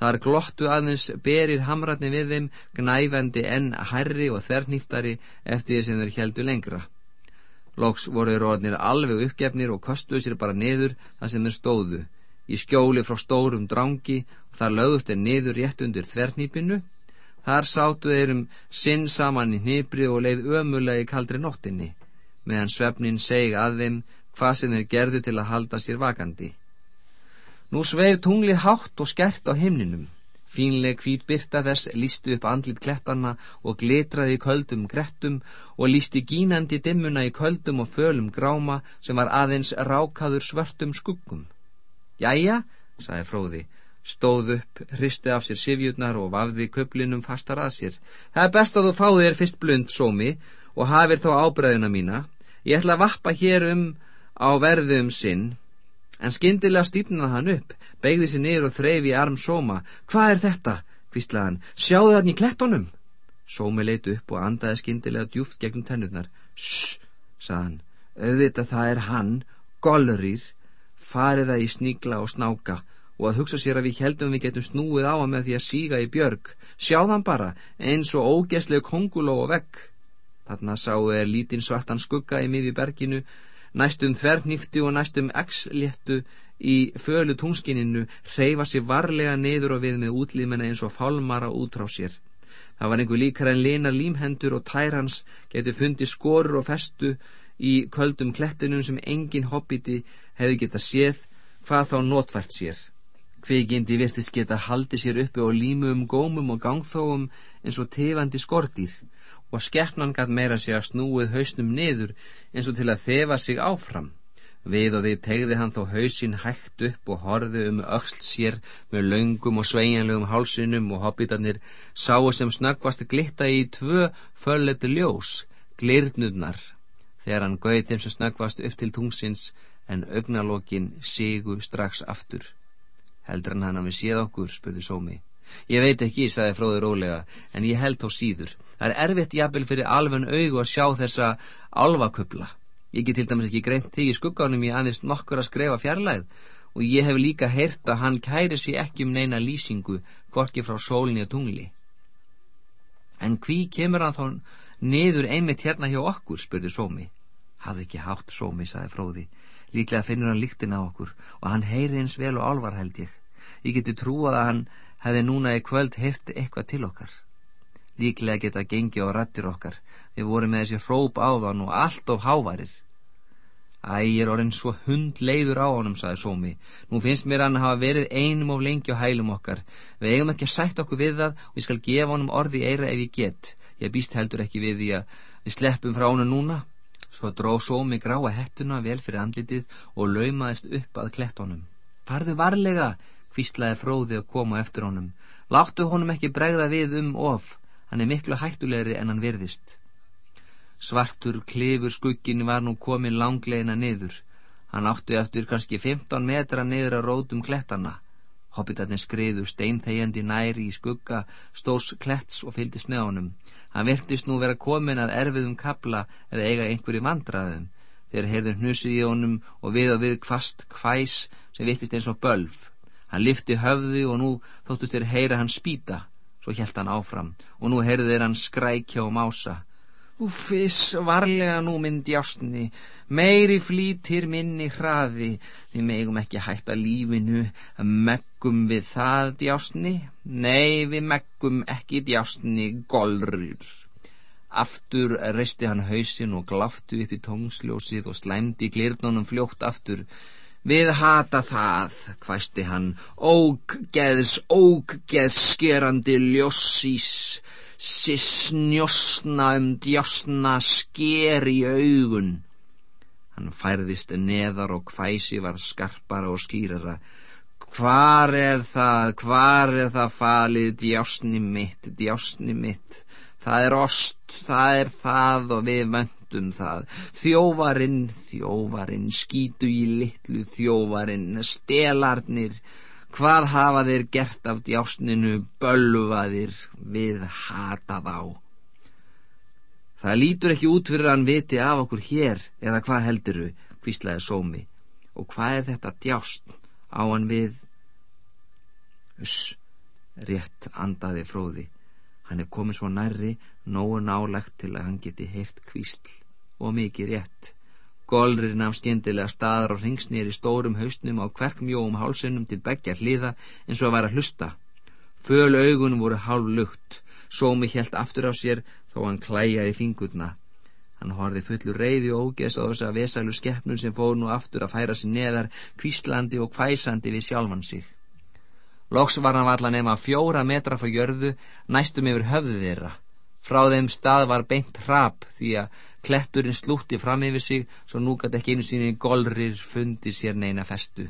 Þar glottu aðeins berir hamratni við þeim, gnæfendi enn herri og þernýftari eftir því sem þeir heldur lengra. Lóks voru þeir orðnir alveg uppgefnir og kostuðu sér bara niður þar sem þeir stóðu, í skjóli frá stórum drangi og þar lögðust þeir niður rétt undir þvernýpinu. Þar sátu þeir um sinn saman í nýbri og leið ömulega í kaldri nóttinni, meðan svefnin seg að þeim hvað sem þeir gerðu til að halda sér vakandi. Nú sveif tunglið hátt og skert á himninum. Fínleg hvít byrta þess lístu upp andlit klettanna og glitraði í köldum grettum og lísti gínandi dimmuna í köldum og fölum gráma sem var aðeins rákaður svörtum skuggum. Jæja, sagði fróði, stóð upp, hristi af sér sifjurnar og vafði köplinum fastar að sér. Það er best að þú fáði þér fyrst blund, sómi, og hafið þá ábreðuna mína. Ég ætla að vappa hér um á verðum sinn En skyndilega stýpnaði hann upp, beigði sér niður og þreyfi arm Sóma. Hvað er þetta? hvíslaði hann. Sjáðu hann í klettunum. Sómi leiti upp og andaði skyndilega djúft gegnum tennurnar. Sss, sagði hann. Auðvitað það er hann, Golrýr, farið það í sníkla og snáka og að hugsa sér að við heldum við getum snúið á hann með því að síga í björg. Sjáðan bara, eins og ógeslegu konguló og vegg. Þarna sáu þeir lítinn svartan skugga í miði berginu næstum þvernýfti og næstum x-léttu í fölu tungskininu hreyfa sér varlega niður og við með útlýmena eins og fálmara útrá sér. Það var einhver líkar en lena límhendur og tær hans getur fundið skorur og festu í köldum klettinum sem engin hobbiti hefði geta séð hvað þá notfært sér. Kveikindi virtist geta haldið sér uppi á límum, gómum og gangþóum eins og tefandi skortýr og skeppnan gæt meira sig að snúið hausnum niður eins og til að þefa sig áfram. Við og við tegði hann þó hausin hægt upp og horði um öxl sér með laungum og sveianlegum hálsinum og hobbitarnir sáu sem snöggvast glitta í tvö fölletu ljós, glirnurnar, þegar hann gauð þeim sem snöggvast upp til tungsins en augnalókin sigu strax aftur. Heldur hann hann að við séð okkur, spurði Sómi. Ég veit ekki, sagði fróður ólega, en ég held þá síður. Það er erfitt jafnvel fyrir alveg augu að sjá þessa alvakubla. Ég get til dæmis ekki greint þig í skugganum í aðeins nokkur að skrefa fjarlæð og ég hef líka heyrt að hann kæri sér ekki um neina lýsingu, gorki frá sólinni og tungli. En hví kemur hann þá niður einmitt hérna hjá okkur, spurði Sómi. Hafði ekki hátt Sómi, sagði fróði. Líklega finnur hann líktin á okkur og hann heyri eins vel og alvar held ég. Ég geti trúað að hann hefði núna í kvöld heyrt eitthvað til okkar líklega geta gengið á rættir okkar við vorum með þessi hróp á þann og allt of háværir Æ, ég er orðin svo hund leiður á honum, saði Sómi. Nú finnst mér hann að hafa verið einum of lengi á hælum okkar. Við eigum ekki að sætt okkur við það og ég skal gefa honum orði eira ef ég get. Ég býst heldur ekki við því að við sleppum frá honum núna. Svo dró Sómi gráa hettuna vel fyrir andlitið og laumaðist upp að klett honum. Farðu varlega, hvíslaði fróði að koma eftir honum. Láttu honum ekki bregða við um of. Hann er miklu hættulegri en hann verðist. Svartur klifur skuggin var nú komin langleina niður. Hann átti eftir kannski 15 metra niður að rótum klettana. Hobbitarnir skriðu steinþegjandi næri í skugga, stórs kletts og fyldist með honum. Hann virtist nú vera komin að erfiðum kabla eða eiga einhverju vandraðum. Þeir heyrðu hnusið í honum og við og við kvast kvæs sem virtist eins og bölf. Hann lifti höfði og nú þóttu þeir heyra hann spýta. Svo hjælt hann áfram og nú heyrðu þeir hann skrækja og mása. Uffis, varlega nú minn djásni, meiri flýtir minni hraði, við megum ekki hætta lífinu, meggum við það djásni? Nei, við meggum ekki djásni, golrur. Aftur reisti hann hausin og glaftu upp í tóngsljósið og slæmdi glirnunum fljótt aftur, Við hata það, hvæsti hann, ógeðs, ógeðs skerandi ljósís, sissnjósna um djásna sker í augun. Hann færðist neðar og hvæsi var skarpara og skýrara. Hvar er það, hvar er það falið djásni mitt, djásni mitt? Það er ost, það er það og við vönd um það. Þjóvarinn, þjóvarinn skítu í litlu þjóvarinn stelarnir hvað hafa þeir gert af djásninu bölvaðir við hata þá. Það lítur ekki út fyrir að hann viti af okkur hér eða hvað helduru hvíslaði sómi. Og hvað er þetta djásn á hann við? Uss, rétt andaði fróði Hann er komið svo nærri, nógu nálagt til að hann geti heyrt kvísl og mikið rétt. Golrir nafn skyndilega staðar og ringsnir í stórum hausnum á kverkmjóum hálsunum til begja hliða eins og að vera hlusta. Föl augunum voru hálf lukt, sómi helt aftur á sér þó hann klæjaði fingurna. Hann horði fullur reyði og ógeðs á þess að vesalu skeppnum sem fór nú aftur að færa sér neðar, kvíslandi og hvæsandi við sjálfan sig. Loks var hann valla nefn að fjóra metra frá jörðu næstum yfir höfðu þeirra. Frá þeim stað var beint hrap því að kletturinn slútti fram yfir sig svo nú gæti ekki einu síni golrir fundi sér neina festu.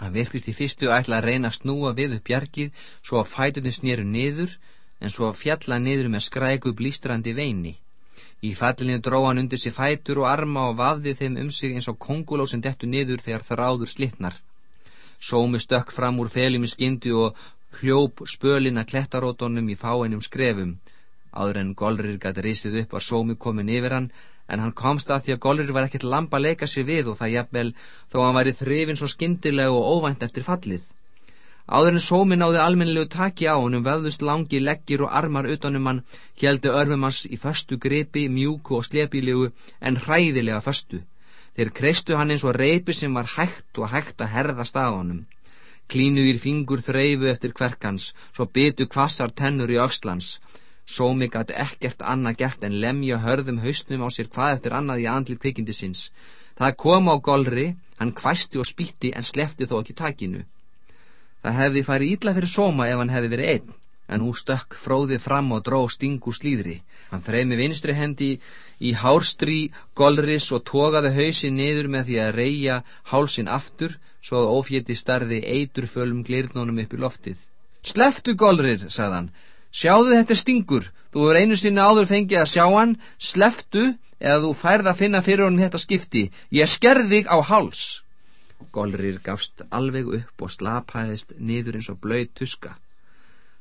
Hann virktist í fyrstu að ætla að reyna að snúa við upp bjargið svo að fætunni snýru niður en svo að fjalla niður með skræku blístrandi veini. Í fallinu dró hann undir sér fætur og arma og vafði þeim um sig eins og konguló sem dettu niður þegar þráður slittnar. Sómi stökk fram úr feljum í skyndi og hljóp spölina klettarótonum í fáeinum skrefum. Áður en Golrir gæti risið upp var Sómi komin yfir hann, en hann komst að því að Golrir var ekkert lampa að leika sér við og það jafnvel þó hann væri þrifin svo skyndilega og óvænt eftir fallið. Áður en Sómi náði almennilegu taki á hann um vöðust langi leggir og armar utanum hann, heldu örmum hans í föstu gripi, mjúku og slepilegu en hræðilega föstu. Þeir kreistu hann eins og reypi sem var hægt og hægt að herða staðunum. Klínuðir fingur þreyfu eftir kverkans, svo bytu kvassar tennur í aukslans. Sómi gæti ekkert annað gert en lemja hörðum hausnum á sér hvað eftir annað í andlið kvikindi sinns. Það kom á golri, hann kvæsti og spýtti en slefti þó ekki takinu. Það hefði farið ítla fyrir Sóma ef hann hefði verið einn en hún stökk fróðið fram og dró stingur slíðri. Hann þreið með vinstri hendi í hárstrí golris og tókaði hausin niður með því að reyja hálsin aftur svo að ófétti starði eitur fölum glirnónum upp í loftið. Sleftu golrir, sagðan, sjáðu þetta stingur, þú er einu sinni áður fengið að sjá hann, sleftu eða þú færð að finna fyrir honum þetta skipti, ég skerði þig á háls. Golrir gafst alveg upp og slapaðist niður eins og blöyt tuska.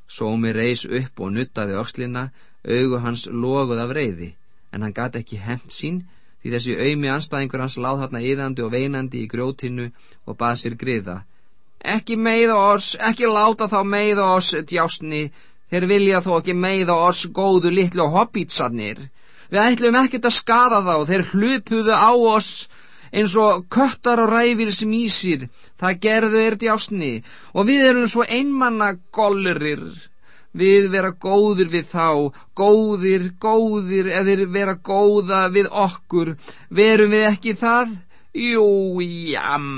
Sómi reys upp og nuttaði öxlina, augu hans loguð af reyði, en hann gati ekki hent sín, því þessi auðmi anstæðingur hans láð þarna yðandi og veinandi í grjótinu og bað sér griða. Ekki meiða oss, ekki láta þá meiða oss, djásni, þeir vilja þó ekki meiða oss góðu litlu hobbítsarnir. Við ætlum ekkert að skada þá, þeir hlupuðu á oss, eins og köttar og ræfil sem ísir, það gerðu er djásni og við erum svo einmanna gollurir. Við vera góðir við þá, góðir, góðir, eða vera góða við okkur. Verum við ekki það? Jú, jam.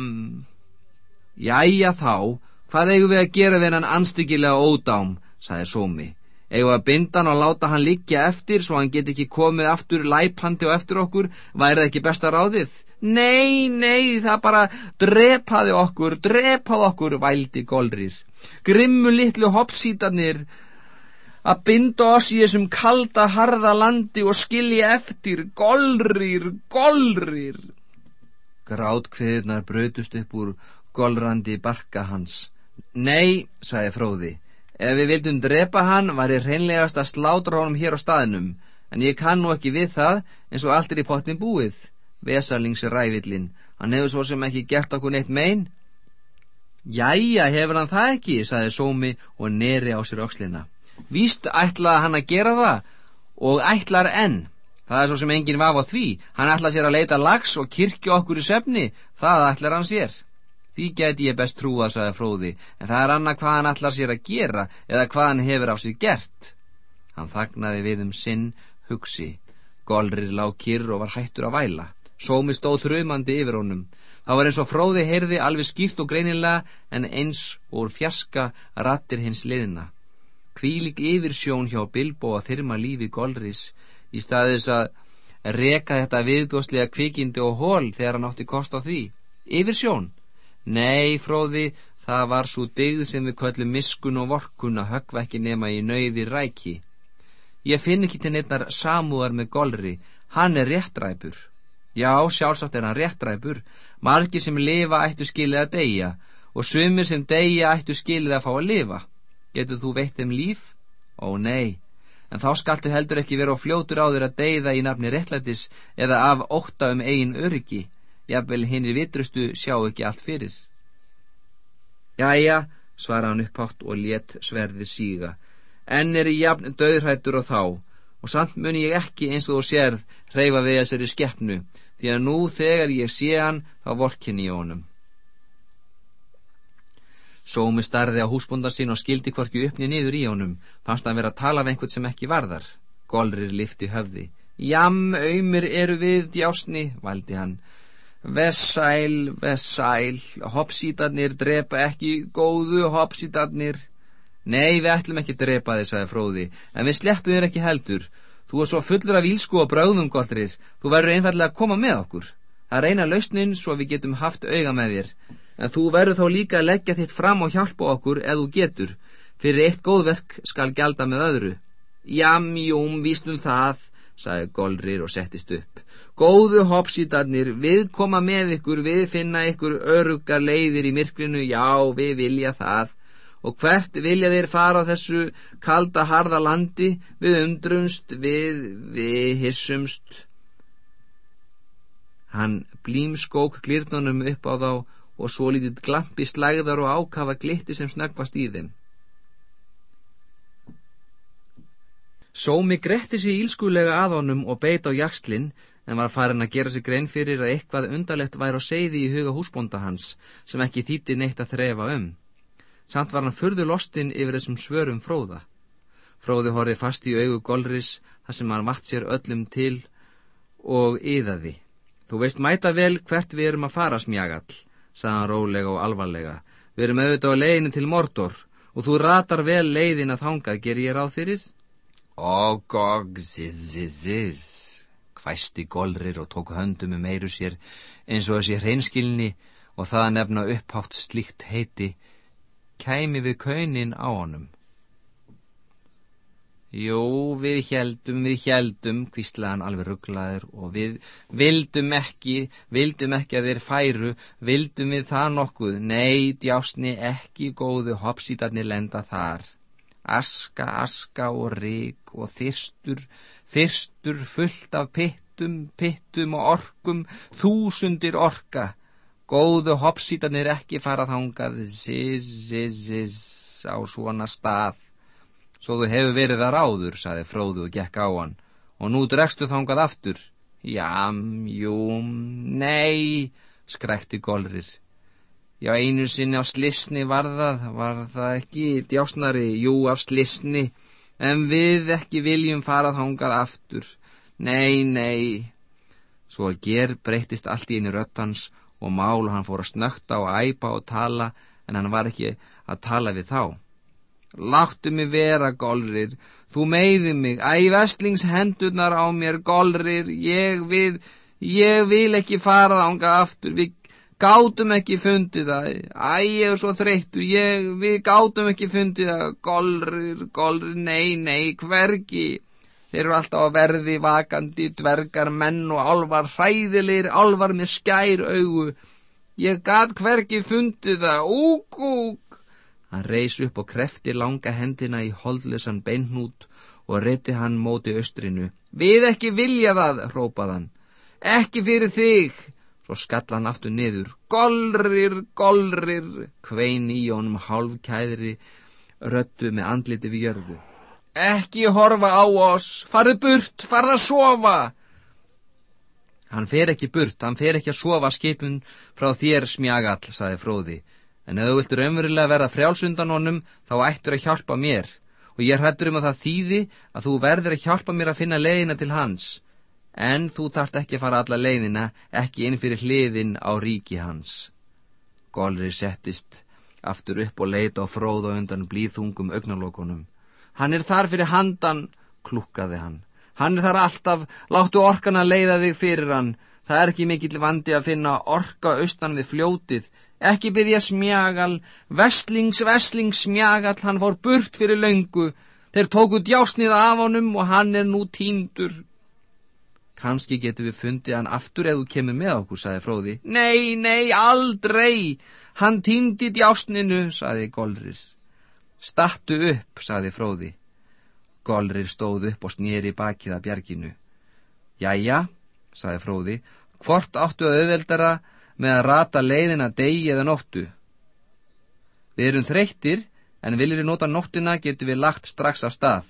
Jæja þá, hvað eigum við að gera við hann anstíkilega ódám, sagði Sómi. Egu að binda hann og láta hann liggja eftir svo hann get ekki komið aftur læpandi og eftir okkur, væri það ekki besta ráðið? Nei, nei, það bara drepaði okkur, drepaði okkur, vældi golrir. Grimmu litlu hoppsítanir að binda oss í þessum kalda, harða landi og skilja eftir, golrir, golrir. Grátt kviðnar brötust upp úr golrandi barka hans. Nei, sagði fróði, ef við vildum drepa hann var ég reynlegast að slátra honum hér á staðinum, en ég kann nú ekki við það eins og allt er í pottin búið vesarlingsrævillin hann hefur svo sem ekki gert okkur neitt mein. Jæja, hefur hann það ekki, saði Sómi og neri á sér aukslina Víst ætlaði hann að gera það og ætlar enn. Það er svo sem enginn vaf á því. Hann ætlaði sér að leita lags og kirkja okkur í sefni það ætlar hann sér Því geti ég best trúa, saði Fróði en það er annað hvað hann ætlar sér að gera eða hvað hann hefur á sér gert Hann þagnaði við um sinn hugsi Golrir lág kyrr og var hættur að væla Sómi stóð þrjumandi yfir honum. Það var eins og fróði heyrði alveg skýrt og greinilega en eins og fjaska rattir hins liðna. Kvílik yfir sjón hjá Bilbo að þyrma lífi Golris í staðis að reka þetta viðbjóslega kvikindi og hól þegar hann átti kost á því. Yfir sjón? Nei, fróði, það var svo digð sem við köllum miskun og vorkun að höggva ekki nema í nöyði ræki. Ég finn ekki til neittnar samúðar með Golri, hann er réttræpur. Já, sjálfsagt er hann réttræpur, margi sem lifa ættu skilið að deyja og sumir sem deyja ættu skilið að fá að lifa. Getur þú veitt þeim líf? Ó nei, en þá skaltu heldur ekki vera á fljótur á þér að deyða í nafni réttlætis eða af ótta um eigin öryggi, jafnvel hinnir vitrustu sjá ekki allt fyrir. Jæja, svara hann upphátt og létt sverði síga, enn er í jafn döðrættur og þá, og samt muni ég ekki eins og þú sérð reyfa við þessari skeppnu því að nú þegar ég sé hann þá vorkinni í honum. Sómi starði á húsbúnda sín og skildi hvorki uppni niður í honum, fannst hann vera að tala af einhvern sem ekki varðar. Golrir lifti höfði. Jam, auðmir eru við, djásni, valdi hann. Vessæl, vessæl, hoppsítarnir drepa ekki góðu hoppsítarnir. Nei, við ætlum ekki að drepa þið, sagði fróði, en við sleppum þér ekki heldur. Þú er svo fullur af ílsku og bráðum, Gottrir. Þú verður einfallega að koma með okkur. Það reyna lausnin svo við getum haft auga með þér. En þú verður þá líka að leggja þitt fram og hjálpa okkur eða þú getur. Fyrir eitt góðverk skal gjalda með öðru. Jam, júm, vístum það, sagði Golrir og settist upp. Góðu hoppsítarnir, við koma með ykkur, við finna ykkur örugar leiðir í myrkrinu, já, við vilja það og hvert vilja þeir fara þessu kalda harða landi við undrumst, við, við hissumst. Hann blím skók glirnunum upp á þá og svo lítið glampi slægðar og ákafa glitti sem snöggvast í þeim. Sómi gretti sig ílskulega að honum og beit á jakslinn en var farin að gera sig grein fyrir að eitthvað undarlegt væri á seiði í huga húsbónda hans sem ekki þýtti neitt að þrefa um. Samt var hann furðu lostinn yfir þessum svörum fróða. Fróði horfið fast í augu Golris þar sem hann vatt sér öllum til og yðaði. Þú veist mæta vel hvert við erum að fara smjagall, sagði hann rólega og alvarlega. Við erum auðvitað á leiðinu til Mordor og þú ratar vel leiðin að þangað, ger ég ráð fyrir? Og, og, ziz, ziz, ziz, hvæsti Golrir og tók höndum um eiru sér eins og þessi hreinskilni og það nefna upphátt slíkt heiti, kæmi við kaunin á honum. Jú, við heldum, við heldum, kvíslaði hann alveg rugglaður og við vildum ekki, vildum ekki að þeir færu, vildum við það nokkuð, nei, djásni ekki góðu hoppsítarnir lenda þar. Aska, aska og rík og þyrstur, þyrstur fullt af pittum, pittum og orkum, þúsundir orka. Góðu hoppsítarnir ekki farað hangað, ziz, ziz, ziz, á svona stað. Svo þú hefur verið þar áður, saði fróðu og gekk á hann, og nú dregstu þangað aftur. Jam, júm, nei, skrækti Golrir. Já, einu sinni af slisni var það, var það ekki djásnari, jú, af slisni, en við ekki viljum farað þangað aftur. Nei, nei. Svo að ger breytist allt í einu röttans og mál hann fór að snökta og æpa og tala, en hann var ekki að tala við þá. Láttu mig vera, Golrir, þú meiði mig, æ, vestlings hendurnar á mér, Golrir, ég við, ég vil ekki fara þánga aftur, við gátum ekki fundið það, æ, ég er svo þreyttur, ég, við gátum ekki fundið það, Golrir, Golrir, nei, nei, hvergi, þeir eru alltaf að verði vakandi, dvergar, menn og álvar, hræðilegir, álvar með skær augu, ég gat hvergi fundið það, úk, úk, Hann reys upp og krefti langa hendina í holdlesan beinnút og reyti hann móti austrinu. Við ekki vilja það, hrópað hann. Ekki fyrir þig. Svo skall hann aftur niður. Golrir, golrir, kvein í honum hálfkæðri, röttu með andliti við jörgu. Ekki horfa á oss, farðu burt, farðu að sofa. Hann fer ekki burt, hann fer ekki að sofa skipun frá þér smjagall, saði fróði en ef þú viltur umverulega verða frjálsundan honum þá ættur að hjálpa mér og ég hrættur um að það þýði að þú verður að hjálpa mér að finna leiðina til hans en þú þarft ekki að fara alla leiðina ekki inn fyrir hliðin á ríki hans. Golri settist aftur upp og leita og undan blíðungum augnalókunum hann er þar fyrir handan klukkaði hann. Hann er þar alltaf, láttu orkan að leiða þig fyrir hann. Það er ekki mikill vandi að finna orka austan við fljótið. Ekki byrja smjagal, veslings, veslings smjagal, hann fór burt fyrir löngu. Þeir tóku djásnið af honum og hann er nú tíndur. Kanski getur við fundið hann aftur eða þú kemur með okkur, saði Fróði. Nei, nei, aldrei. Hann týndi djásninu, saði Golrir. Stattu upp, saði Fróði. Golrir stóð upp og snýri bakið að bjarginu. Jæja, saði Fróði, hvort áttu að auðveldara með að rata leiðina degi eða nóttu. Við erum þreyttir, en viljum við nota nóttina getum við lagt strax af stað.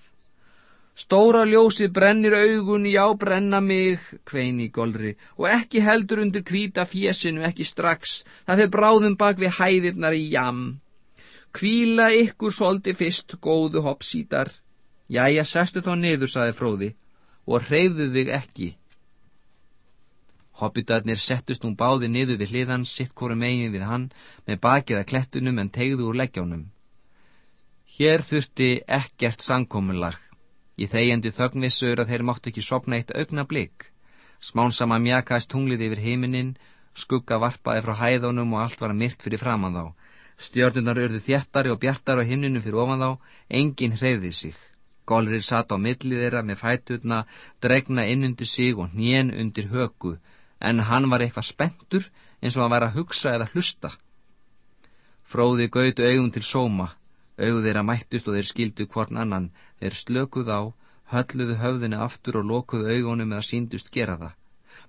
Stóra ljósi brennir augun, já brenna mig, kvein í golri, og ekki heldur undir kvíta fjesinu, ekki strax, það fyrir bráðum bak við hæðirnar í jam. Kvíla ykkur soldi fyrst, góðu hoppsítar. Jæja, sestu þá niður, saði fróði, og hreyfðu þig ekki. Hobbitarnir settust nú báði niður við hliðan, sitt hvoru megin við hann, með bakið að klettunum en tegðu úr leggjónum. Hér þurfti ekkert sangkomunlag. Í þegjandi þögnvissur að þeir máttu ekki sopna eitt augna blik. Smánsama mjakaðist tunglið yfir heiminin, skugga varpaði frá hæðunum og allt var myrt fyrir framann þá. Stjörnunar urðu þjættari og bjartari á himninu fyrir ofan þá, enginn hreyði sig. Golrið satt á millið þeirra með fætutna, dregna inn undir sig og hnén undir höku, en hann var eitthvað spentur eins og hann var að hugsa eða hlusta. Fróði gautu augum til sóma, augðu þeirra mættust og þeir skildu hvorn annan, þeir slökuð á, hölluðu höfðinu aftur og lokuðu augunum eða síndust gera það.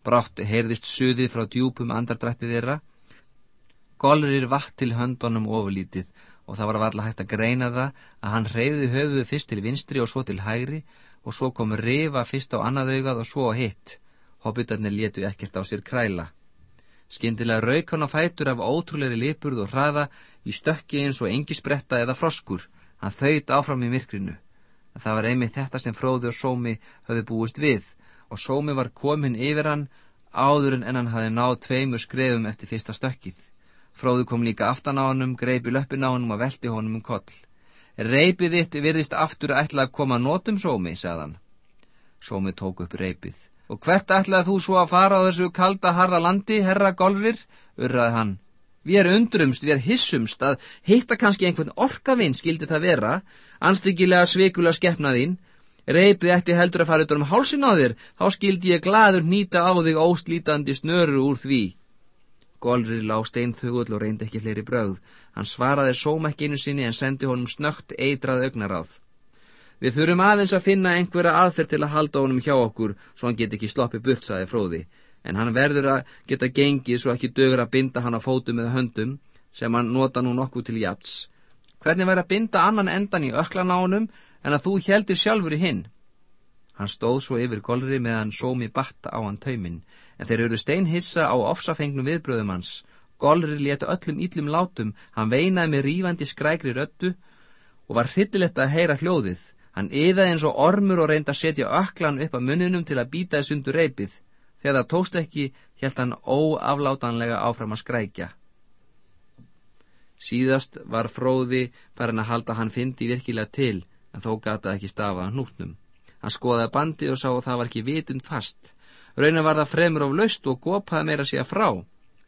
Brátt heyrðist suðið frá djúpum andardrætti þeirra. Golrir vatt til höndunum ofurlítið og það var varlega hægt að greina það að hann hreyði höfuðu fyrst til vinstri og svo til hægri og svo kom rifa fyrst á annað augað og svo á hitt. Hobbitarnir letu ekkert á sér kræla. Skyndilega rauk hann á fætur af ótrúleiri lipurð og hraða í stökki eins og engisbretta eða froskur. Hann þauðt áfram í myrkrinu. Það var einmitt þetta sem Fróði og Sómi höfðu búist við og Sómi var komin yfir hann áður en hann hafi náð tveimur skrefum eftir fyrsta stökkið. Fróði kom líka aftan á hannum, greipi löppin á hannum og velti honum um koll. Reipið þitt virðist aftur ætla að koma nótum, Sómi, sagðan. Sómi tók upp reipið. Og hvert ætlaði þú svo að fara á þessu kalda harða landi, herra Golfrir? urraði hann. Við erum undrumst, við erum hissumst að hitta kannski einhvern orkavinn skildi það vera, anstíkilega sveikulega skeppnaðín. Reipið eftir heldur að fara út um hálsin á þér, þá skildi ég gladur nýta á þig óslítandi snöru úr því. Golfrir lá steinþugull og reyndi ekki fleiri bröð. Hann svaraði sóm ekki einu sinni en sendi honum snögt eitrað augnaráð. Við þurfum aðeins að finna einhverja aðferð til að halda honum hjá okkur, svo hann get ekki sloppið burt, saði fróði en hann verður að geta gengið svo ekki dögur að binda hann á fótum eða höndum sem hann nota nú nokkuð til jafts. Hvernig verður að binda annan endan í öklanánum en að þú heldir sjálfur í hinn? Hann stóð svo yfir golri meðan sómi batta á hann taumin, en þeir eru steinhissa á ofsafengnum viðbröðum hans. Golri letu öllum íllum látum, hann veinaði með rífandi skrækri röttu og var hryllilegt að heyra hljóðið. Hann yðaði eins og ormur og reyndi að setja öklan upp að muninum til að býta þess undur reypið. Þegar það tókst ekki, helt hann óaflátanlega áfram að skrækja. Síðast var fróði farin að halda hann fyndi virkilega til, en þó gata ekki stafa hnútnum. Hann skoðaði bandi og sá að það var ekki vitund fast. Raunin var það fremur of laust og gopaði meira sig að frá.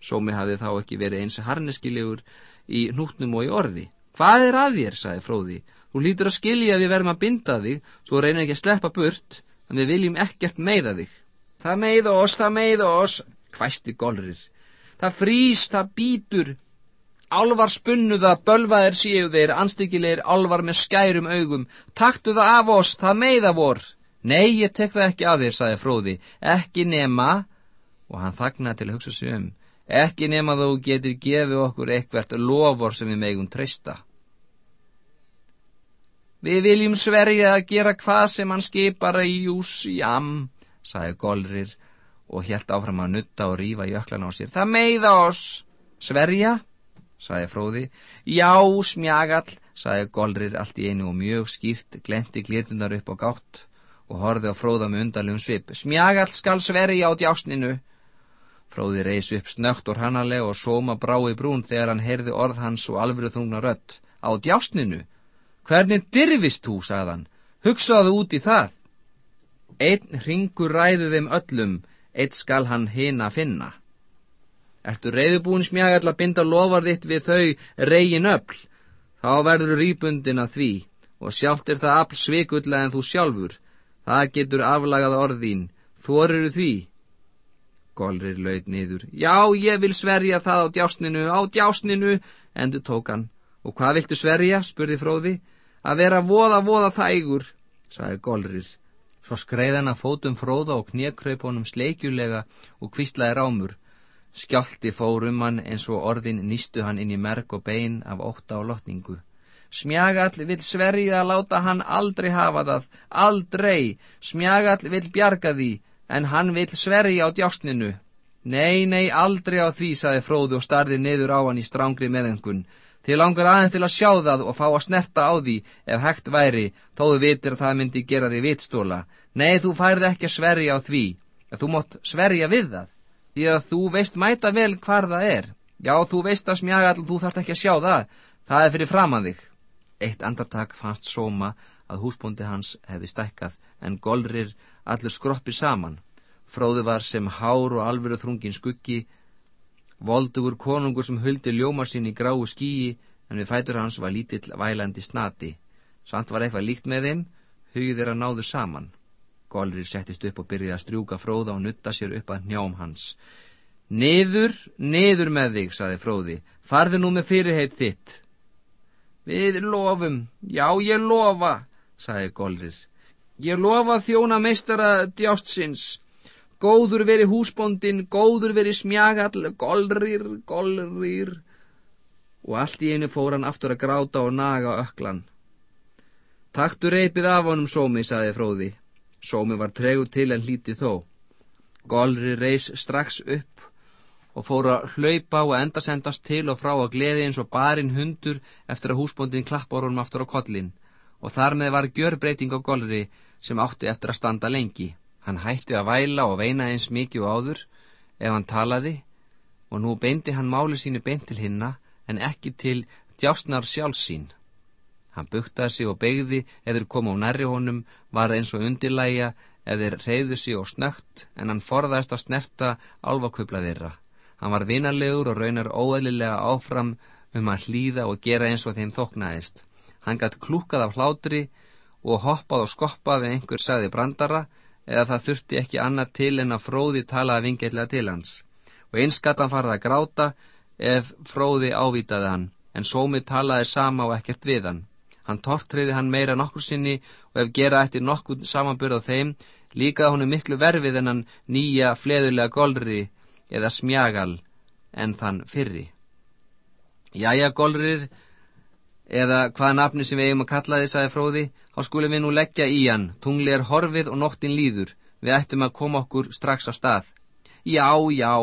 Sómi hafði þá ekki verið eins harneskilegur í hnútnum og í orði. Hvað er að þér, sagði fróði. Þú lítur að skilja að við verðum að binda þig, svo reynir ekki að sleppa burt, en við viljum ekkert meira þig. Það meiða oss, það meiða oss, hvæsti golrir. Það frýs, það býtur. Álvar spunnuða, bölvaðir séu þeir, anstíkilegir álvar með skærum augum. Taktu það af oss, það meiða vor. Nei, ég tek það ekki af þér, saði fróði. Ekki nema, og hann þagnaði til að hugsa sig um, ekki nema þú getur gefið okkur eitthvert lofur sem við megum treysta. Við viljum sverja að gera hvað sem hann skipar í jús í am sagði Golrir og helt áfram að nutta og rífa jöklan á sér. Það meiða oss. Sverja, sagði Fróði. Já, smjagall, sagði Golrir allt í einu og mjög skýrt, glenti glirtunar upp á gátt og horfið á Fróða með undarlegum svip. Smjagall skal sverja á djásninu. Fróði reys upp snögt og hannalega og sóma brá í brún þegar hann heyrði orð hans og alvöru þungna rött. Á djásninu? Hvernig dirfist þú, sagðan. Hugsaðu út í það. Einn ringur ræðu þeim öllum, eitt skal hann hina finna. Ertu reyðubúin smjagall að binda lofar þitt við þau reygin öll, þá verður rýpundin að því, og sjálft er það afl svikullega en þú sjálfur, það getur aflagað orðín, þorir því. Golrir laud niður, já ég vil sverja það á djásninu, á djásninu, endur tók hann. Og hvað viltu sverja, spurði fróði, að vera voða voða þægur, sagði Golrir. Svo skreið hann að fótum fróða og kniekraup honum sleikjulega og kvistlaði rámur. Skjálti fór um hann eins og orðin nýstu hann inn í merk og bein af ótta og lotningu. Smjagall vil sverja að láta hann aldrei hafa það, aldrei. Smjagall vil bjarga því, en hann vil sverja á djásninu. Nei, nei, aldrei á því, saði fróðu og starði niður á hann í strángri meðengun. Þið langar aðeins til að sjá það og fá að snerta á því ef hægt væri, þóðu vitir að það myndi gera því vitstóla. Nei, þú færði ekki að sverja á því, að þú mótt sverja við það, því að þú veist mæta vel hvar það er. Já, þú veist að smjaga allir, þú þarft ekki að sjá það, það er fyrir framann þig. Eitt andartak fannst sóma að húsbúndi hans hefði stækkað, en golrir allur skroppi saman. Fróði var sem hár og alvöru þrungin skuggi, Voldugur konungur sem huldi ljómar sín í gráu skíi en við fætur hans var lítill vælandi snati. Samt var eitthvað líkt með þeim, hugið þeirra náðu saman. Golrir settist upp og byrjaði að strjúka fróða og nutta sér upp að njám hans. Niður, niður með þig, saði fróði. Farði nú með fyrirheit þitt. Við lofum, já ég lofa, saði Golrir. Ég lofa þjóna meistara djástsins góður veri húsbóndin, góður veri smjagall, golrir, golrir. Og allt í einu fór hann aftur að gráta og naga öklan. Taktu reypið af honum, Sómi, saði fróði. Sómi var tregut til en hlíti þó. Golri reys strax upp og fór að hlaupa og endasendast til og frá að gleði eins og barinn hundur eftir að húsbóndin klappar honum aftur á kollin og þar með var gjörbreyting á Golri sem átti eftir að standa lengi. Hann hætti að væla og veina eins mikið og áður ef hann talaði og nú beindi hann máli sínu beint til hinna en ekki til djásnar sjálfsín. Hann buktaði sig og begði eður kom á nærri honum, var eins og undirlæja eður reyðu sig og snögt en hann forðaðist að snerta álvakupla þeirra. Hann var vinarlegur og raunar óeðlilega áfram um að hlýða og gera eins og þeim þoknaðist. Hann gætt klúkað af hlátri og hoppað og skoppað við einhver sagði brandara eða það þurfti ekki annað til en að fróði talaði vingeitlega til hans. Og einskatt hann farið að gráta ef fróði ávitaði hann en sómi talaði sama og ekkert við hann. Hann tortriði hann meira nokkur sinni og ef gera eftir nokkur samanbyrð á þeim, líkaði honum miklu verfið en hann nýja fleðulega golri eða smjagal en þann fyrri. Jæja golrir, eða hvaða nafni sem við eigum að kalla þið, sagði fróði, þá skulum við nú leggja í hann, tungli er horfið og nóttin líður, við ættum að koma okkur strax á stað. Já, já,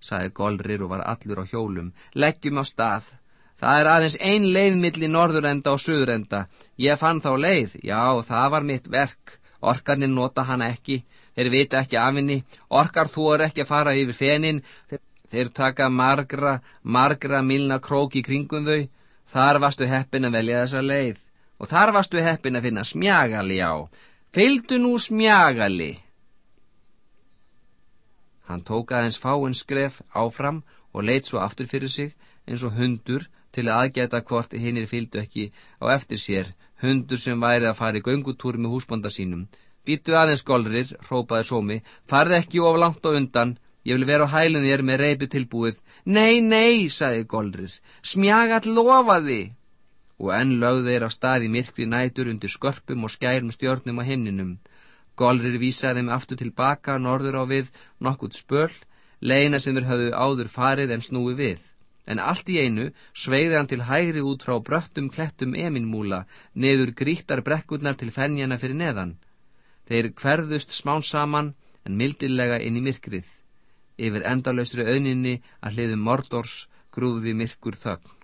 sagði golrir og var allur á hjólum, leggjum á stað. Það er aðeins ein leið millir norðurenda og söðurenda. Ég fann þá leið, já, það var mitt verk. Orkarnir nota hana ekki, þeir vita ekki af henni. Orkar þú er ekki að fara yfir fenin, þeir taka margra, margra milna krók í kringum þau. Þar varstu heppin að velja þessa leið. Og þar varstu heppin að finna smjagali á. Fylgdu nú smjagali. Hann tók aðeins fáinn skref áfram og leitt svo aftur fyrir sig eins og hundur til að aðgæta hvort hinnir fylgdu ekki á eftir sér, hundur sem væri að fara í göngutúr með húsbonda sínum. Býtu aðeins golrir, rópaði sómi, farði ekki of langt á undan, ég vil vera á hælun þér með reypi tilbúið. Nei, nei, saði golrir, smjagall lofaði. Og enn lögð þeir á staði myrkri nætur undir skörpum og skærum stjórnum á himninum. Golrir vísaði þeim aftur tilbaka norður á við nokkurt spöl, leina sem þeir höfðu áður farið en snúi við en allt í einu sveiði hann til hægri út frá bröttum klettum eminmúla, neður grítar brekkurnar til fennjana fyrir neðan. Þeir hverðust smán saman en mildilega inn í myrkrið. Yfir endalösri auðninni að hliðum mordors grúði myrkur þögn.